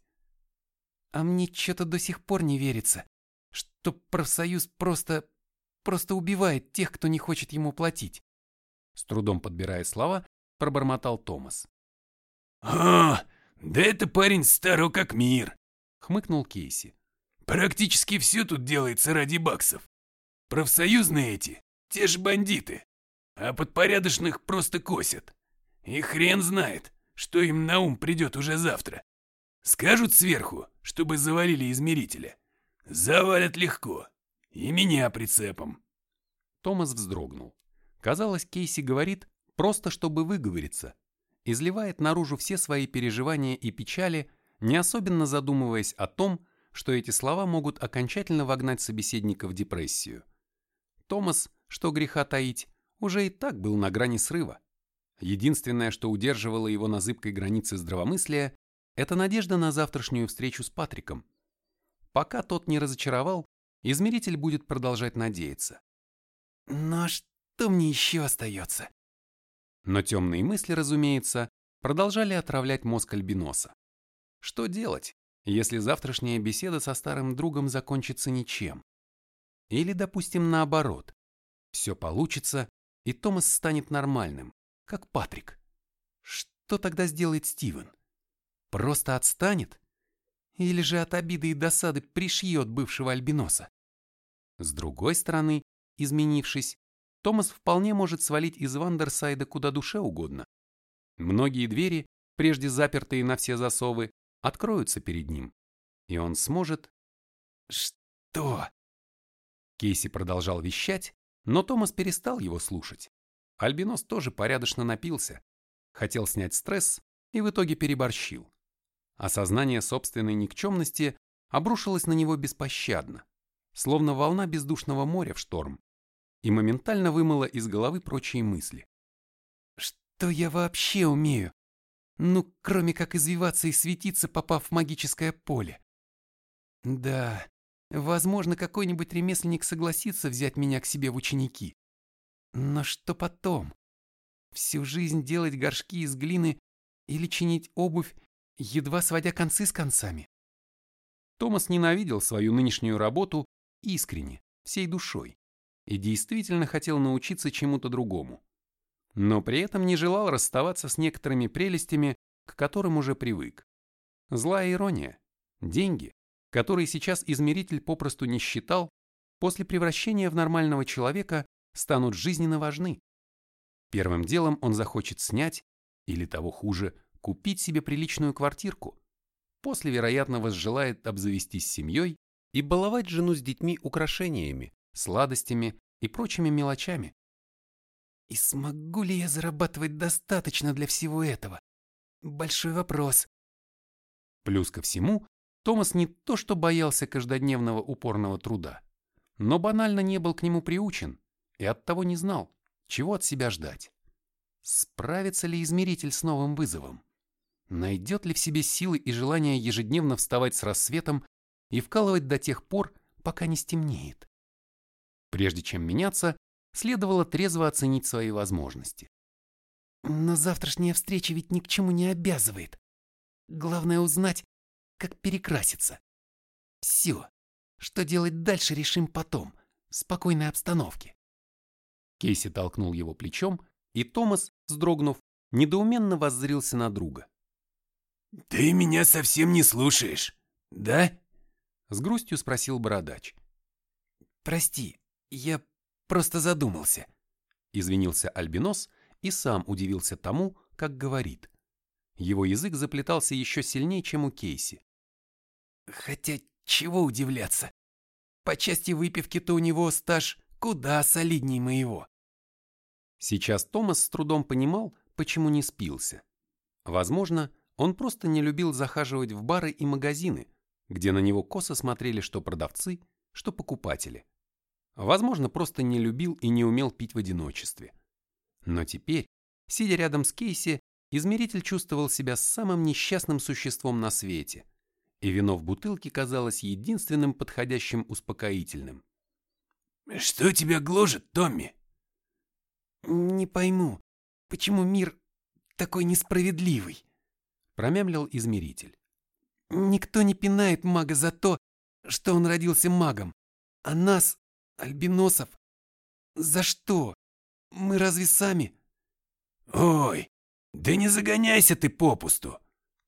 «А мне что-то до сих пор не верится, что профсоюз просто... просто убивает тех, кто не хочет ему платить. С трудом подбирая слова, пробормотал Томас. «А, да это парень старо как мир», — хмыкнул Кейси. «Практически все тут делается ради баксов. Профсоюзные эти, те же бандиты, а подпорядочных просто косят. И хрен знает, что им на ум придет уже завтра. Скажут сверху, чтобы завалили измерителя. Завалят легко. И меня прицепом. Томас вздрогнул. Казалось, Кейси говорит, просто чтобы выговориться. Изливает наружу все свои переживания и печали, не особенно задумываясь о том, что эти слова могут окончательно вогнать собеседника в депрессию. Томас, что греха таить, уже и так был на грани срыва. Единственное, что удерживало его на зыбкой границе здравомыслия, это надежда на завтрашнюю встречу с Патриком – Пока тот не разочаровал, измеритель будет продолжать надеяться. Но что мне еще остается? Но темные мысли, разумеется, продолжали отравлять мозг Альбиноса. Что делать, если завтрашняя беседа со старым другом закончится ничем? Или, допустим, наоборот. Все получится, и Томас станет нормальным, как Патрик. Что тогда сделает Стивен? Просто отстанет? Или же от обиды и досады пришьет бывшего альбиноса? С другой стороны, изменившись, Томас вполне может свалить из Вандерсайда куда душе угодно. Многие двери, прежде запертые на все засовы, откроются перед ним, и он сможет... Что? Кейси продолжал вещать, но Томас перестал его слушать. Альбинос тоже порядочно напился, хотел снять стресс и в итоге переборщил. Осознание собственной никчемности обрушилось на него беспощадно, словно волна бездушного моря в шторм, и моментально вымыло из головы прочие мысли. Что я вообще умею? Ну, кроме как извиваться и светиться, попав в магическое поле. Да, возможно, какой-нибудь ремесленник согласится взять меня к себе в ученики. Но что потом? Всю жизнь делать горшки из глины или чинить обувь, едва сводя концы с концами. Томас ненавидел свою нынешнюю работу искренне, всей душой, и действительно хотел научиться чему-то другому. Но при этом не желал расставаться с некоторыми прелестями, к которым уже привык. Злая ирония. Деньги, которые сейчас измеритель попросту не считал, после превращения в нормального человека станут жизненно важны. Первым делом он захочет снять, или того хуже, купить себе приличную квартирку. После, вероятно, возжелает обзавестись семьей и баловать жену с детьми украшениями, сладостями и прочими мелочами. И смогу ли я зарабатывать достаточно для всего этого? Большой вопрос. Плюс ко всему, Томас не то что боялся каждодневного упорного труда, но банально не был к нему приучен и оттого не знал, чего от себя ждать. Справится ли измеритель с новым вызовом? Найдет ли в себе силы и желание ежедневно вставать с рассветом и вкалывать до тех пор, пока не стемнеет? Прежде чем меняться, следовало трезво оценить свои возможности. Но завтрашняя встреча ведь ни к чему не обязывает. Главное узнать, как перекраситься. Все. Что делать дальше, решим потом, в спокойной обстановке. Кейси толкнул его плечом, и Томас, вздрогнув, недоуменно воззрился на друга. «Ты меня совсем не слушаешь, да?» С грустью спросил бородач. «Прости, я просто задумался», — извинился Альбинос и сам удивился тому, как говорит. Его язык заплетался еще сильнее, чем у Кейси. «Хотя чего удивляться? По части выпивки-то у него стаж куда солидней моего». Сейчас Томас с трудом понимал, почему не спился. Возможно, он просто не любил захаживать в бары и магазины, где на него косо смотрели что продавцы, что покупатели. Возможно, просто не любил и не умел пить в одиночестве. Но теперь, сидя рядом с Кейси, измеритель чувствовал себя самым несчастным существом на свете, и вино в бутылке казалось единственным подходящим успокоительным. «Что тебя гложет, Томми?» «Не пойму, почему мир такой несправедливый?» промямлил измеритель. «Никто не пинает мага за то, что он родился магом, а нас, альбиносов, за что? Мы разве сами?» «Ой, да не загоняйся ты попусту!»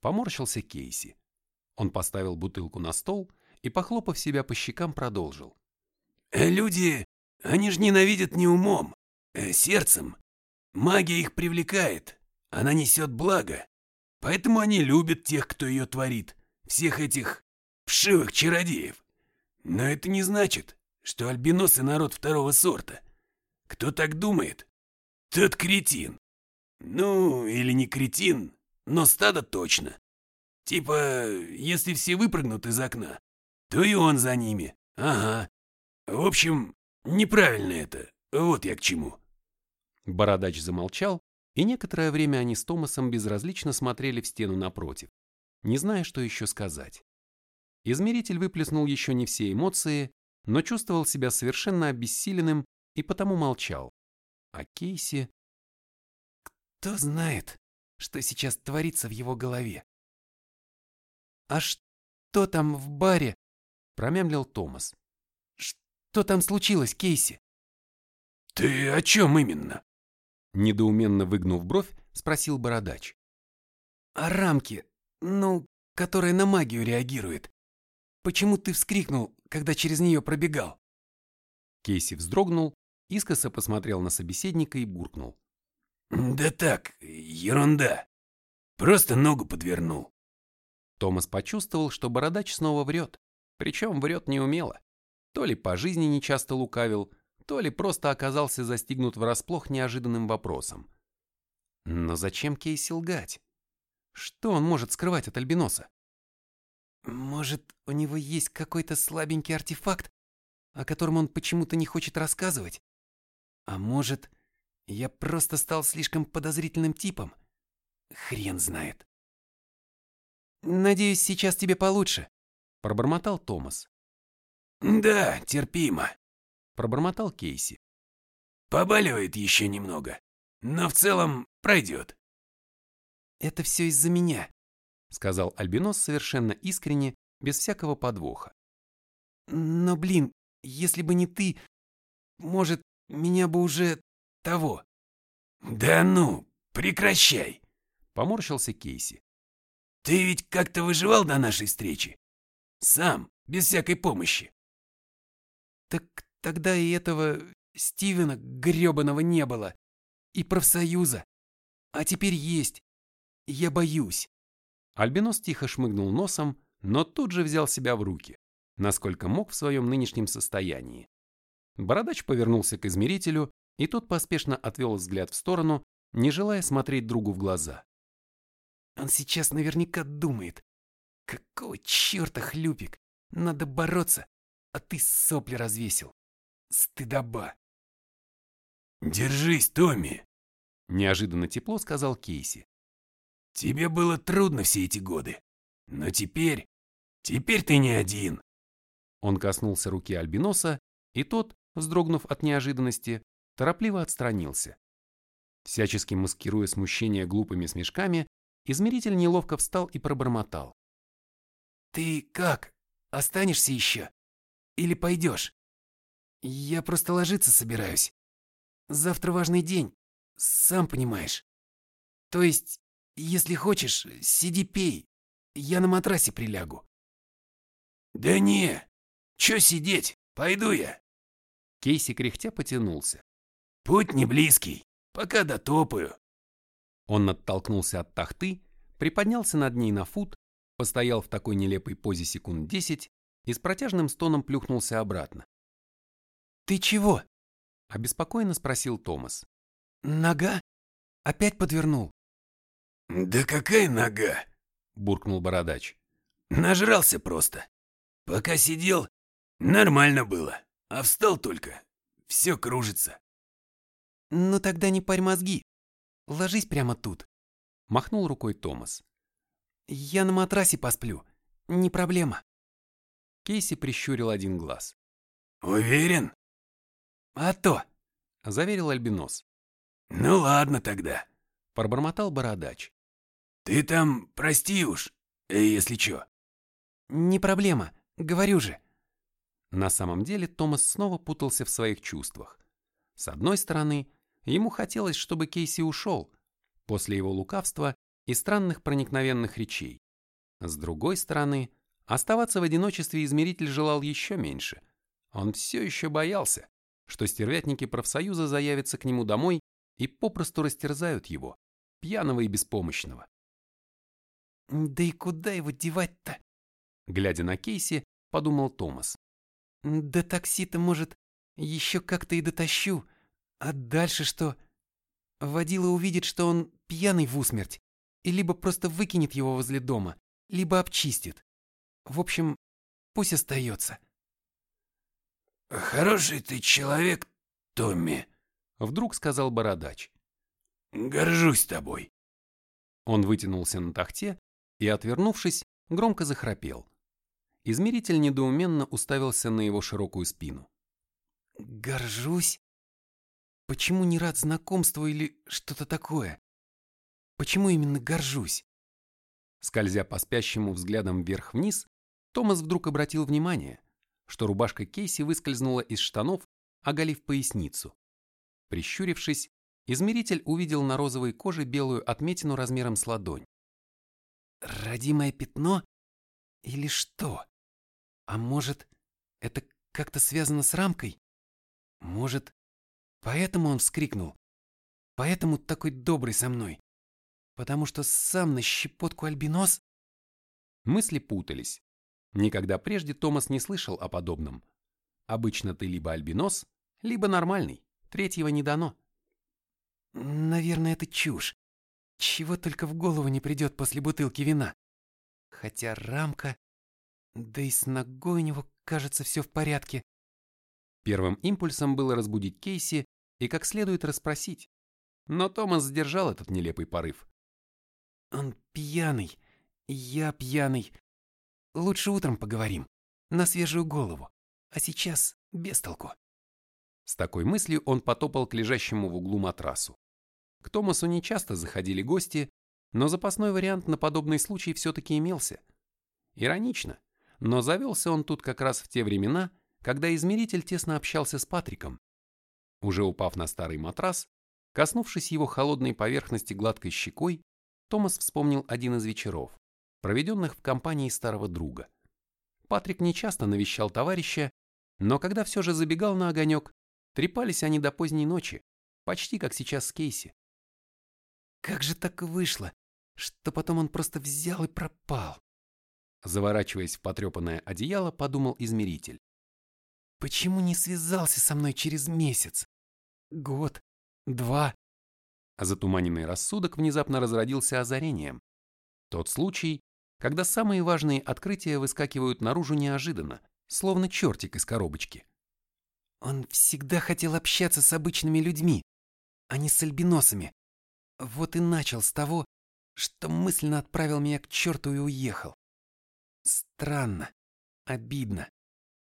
Поморщился Кейси. Он поставил бутылку на стол и, похлопав себя по щекам, продолжил. «Э, «Люди, они же ненавидят не умом, а сердцем. Магия их привлекает, она несет благо. Поэтому они любят тех, кто ее творит, всех этих вшивых чародеев. Но это не значит, что альбиносы народ второго сорта. Кто так думает, тот кретин. Ну, или не кретин, но стадо точно. Типа, если все выпрыгнут из окна, то и он за ними. Ага. В общем, неправильно это. Вот я к чему. Бородач замолчал, и некоторое время они с Томасом безразлично смотрели в стену напротив, не зная, что еще сказать. Измеритель выплеснул еще не все эмоции, но чувствовал себя совершенно обессиленным и потому молчал. А Кейси... Кто знает, что сейчас творится в его голове? «А что там в баре?» – промямлил Томас. «Что там случилось, Кейси?» «Ты о чем именно?» Недоуменно выгнув бровь, спросил бородач. «О рамке, ну, которая на магию реагирует. Почему ты вскрикнул, когда через нее пробегал?» Кейси вздрогнул искоса посмотрел на собеседника и буркнул. «Да так, ерунда. Просто ногу подвернул». Томас почувствовал, что бородач снова врет, причем врет неумело. То ли по жизни нечасто лукавил, то ли просто оказался застигнут врасплох неожиданным вопросом. Но зачем Кейси лгать? Что он может скрывать от Альбиноса? Может, у него есть какой-то слабенький артефакт, о котором он почему-то не хочет рассказывать? А может, я просто стал слишком подозрительным типом? Хрен знает. «Надеюсь, сейчас тебе получше», — пробормотал Томас. «Да, терпимо», — пробормотал Кейси. «Побаливает еще немного, но в целом пройдет». «Это все из-за меня», — сказал Альбинос совершенно искренне, без всякого подвоха. «Но, блин, если бы не ты, может, меня бы уже того». «Да ну, прекращай!» — поморщился Кейси. «Ты ведь как-то выживал до нашей встречи? Сам, без всякой помощи». «Так тогда и этого Стивена грёбаного не было. И профсоюза. А теперь есть. Я боюсь». Альбинос тихо шмыгнул носом, но тут же взял себя в руки, насколько мог в своем нынешнем состоянии. Бородач повернулся к измерителю, и тот поспешно отвел взгляд в сторону, не желая смотреть другу в глаза. «Он сейчас наверняка думает, какого черта, хлюпик, надо бороться, а ты сопли развесил. Стыдоба!» «Держись, Томми!» Неожиданно тепло сказал Кейси. Тебе было трудно все эти годы. Но теперь... Теперь ты не один. Он коснулся руки Альбиноса, и тот, вздрогнув от неожиданности, торопливо отстранился. Всячески маскируя смущение глупыми смешками, измеритель неловко встал и пробормотал. «Ты как? Останешься еще? Или пойдешь? Я просто ложиться собираюсь. Завтра важный день, сам понимаешь. То есть если хочешь, сиди пей. Я на матрасе прилягу. Да не, чё сидеть, пойду я. Кейси кряхтя потянулся. Путь не близкий, пока дотопаю. Он оттолкнулся от тахты, приподнялся над ней на фут, постоял в такой нелепой позе секунд десять и с протяжным стоном плюхнулся обратно. «Ты чего?» – обеспокоенно спросил Томас. «Нога? Опять подвернул?» «Да какая нога?» – буркнул бородач. «Нажрался просто. Пока сидел, нормально было, а встал только. Все кружится». «Ну тогда не парь мозги. Ложись прямо тут», – махнул рукой Томас. «Я на матрасе посплю. Не проблема». Кейси прищурил один глаз. «Уверен?» «А то», – заверил Альбинос. «Ну ладно тогда», – пробормотал бородач. Ты там прости уж, если чё. Не проблема, говорю же. На самом деле Томас снова путался в своих чувствах. С одной стороны, ему хотелось, чтобы Кейси ушел после его лукавства и странных проникновенных речей. С другой стороны, оставаться в одиночестве измеритель желал еще меньше. Он все еще боялся, что стервятники профсоюза заявятся к нему домой и попросту растерзают его, пьяного и беспомощного. Да и куда его девать-то? Глядя на Кейси, подумал Томас. До такси-то, может, еще как-то и дотащу. А дальше что? Водила увидит, что он пьяный в усмерть, и либо просто выкинет его возле дома, либо обчистит. В общем, пусть остается. «Хороший ты человек, Томми», — вдруг сказал Бородач. «Горжусь тобой». Он вытянулся на тахте и, отвернувшись, громко захрапел. Измеритель недоуменно уставился на его широкую спину. «Горжусь? Почему не рад знакомству или что-то такое? Почему именно горжусь?» Скользя по спящему взглядом вверх-вниз, Томас вдруг обратил внимание, что рубашка Кейси выскользнула из штанов, оголив поясницу. Прищурившись, измеритель увидел на розовой коже белую отметину размером с ладонь. Родимое пятно? Или что? А может, это как-то связано с рамкой? Может, Поэтому он вскрикнул. Поэтому такой добрый со мной. Потому что сам на щепотку альбинос? Мысли путались. Никогда прежде Томас не слышал о подобном. Обычно ты либо альбинос, либо нормальный. Третьего не дано. Наверное, это чушь. Чего только в голову не придет после бутылки вина. Хотя рамка... Да и с ногой у него, кажется, все в порядке. Первым импульсом было разбудить Кейси и как следует расспросить. Но Томас сдержал этот нелепый порыв. Он пьяный. Я пьяный. Лучше утром поговорим. На свежую голову. А сейчас без толку. С такой мыслью он потопал к лежащему в углу матрасу. К Томасу не часто заходили гости, но запасной вариант на подобный случай все-таки имелся. Иронично, но завелся он тут как раз в те времена, когда измеритель тесно общался с Патриком. Уже упав на старый матрас, коснувшись его холодной поверхности гладкой щекой, Томас вспомнил один из вечеров, проведенных в компании старого друга. Патрик нечасто навещал товарища, но когда все же забегал на огонек, Трепались они до поздней ночи, почти как сейчас с Кейси. Как же так вышло, что потом он просто взял и пропал? Заворачиваясь в потрепанное одеяло, подумал измеритель. Почему не связался со мной через месяц? Год? Два? А затуманенный рассудок внезапно разродился озарением. Тот случай, когда самые важные открытия выскакивают наружу неожиданно, словно чертик из коробочки. Он всегда хотел общаться с обычными людьми, а не с альбиносами. Вот и начал с того, что мысленно отправил меня к черту и уехал. Странно, обидно,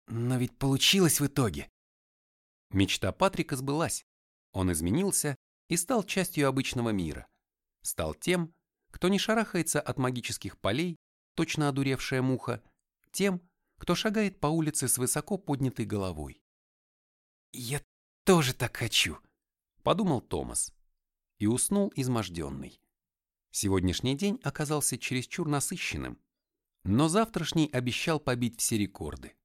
но ведь получилось в итоге. Мечта Патрика сбылась. Он изменился и стал частью обычного мира. Стал тем, кто не шарахается от магических полей, точно одуревшая муха, тем, кто шагает по улице с высоко поднятой головой. «Я тоже так хочу», — подумал Томас. И уснул изможденный. Сегодняшний день оказался чересчур насыщенным, но завтрашний обещал побить все рекорды.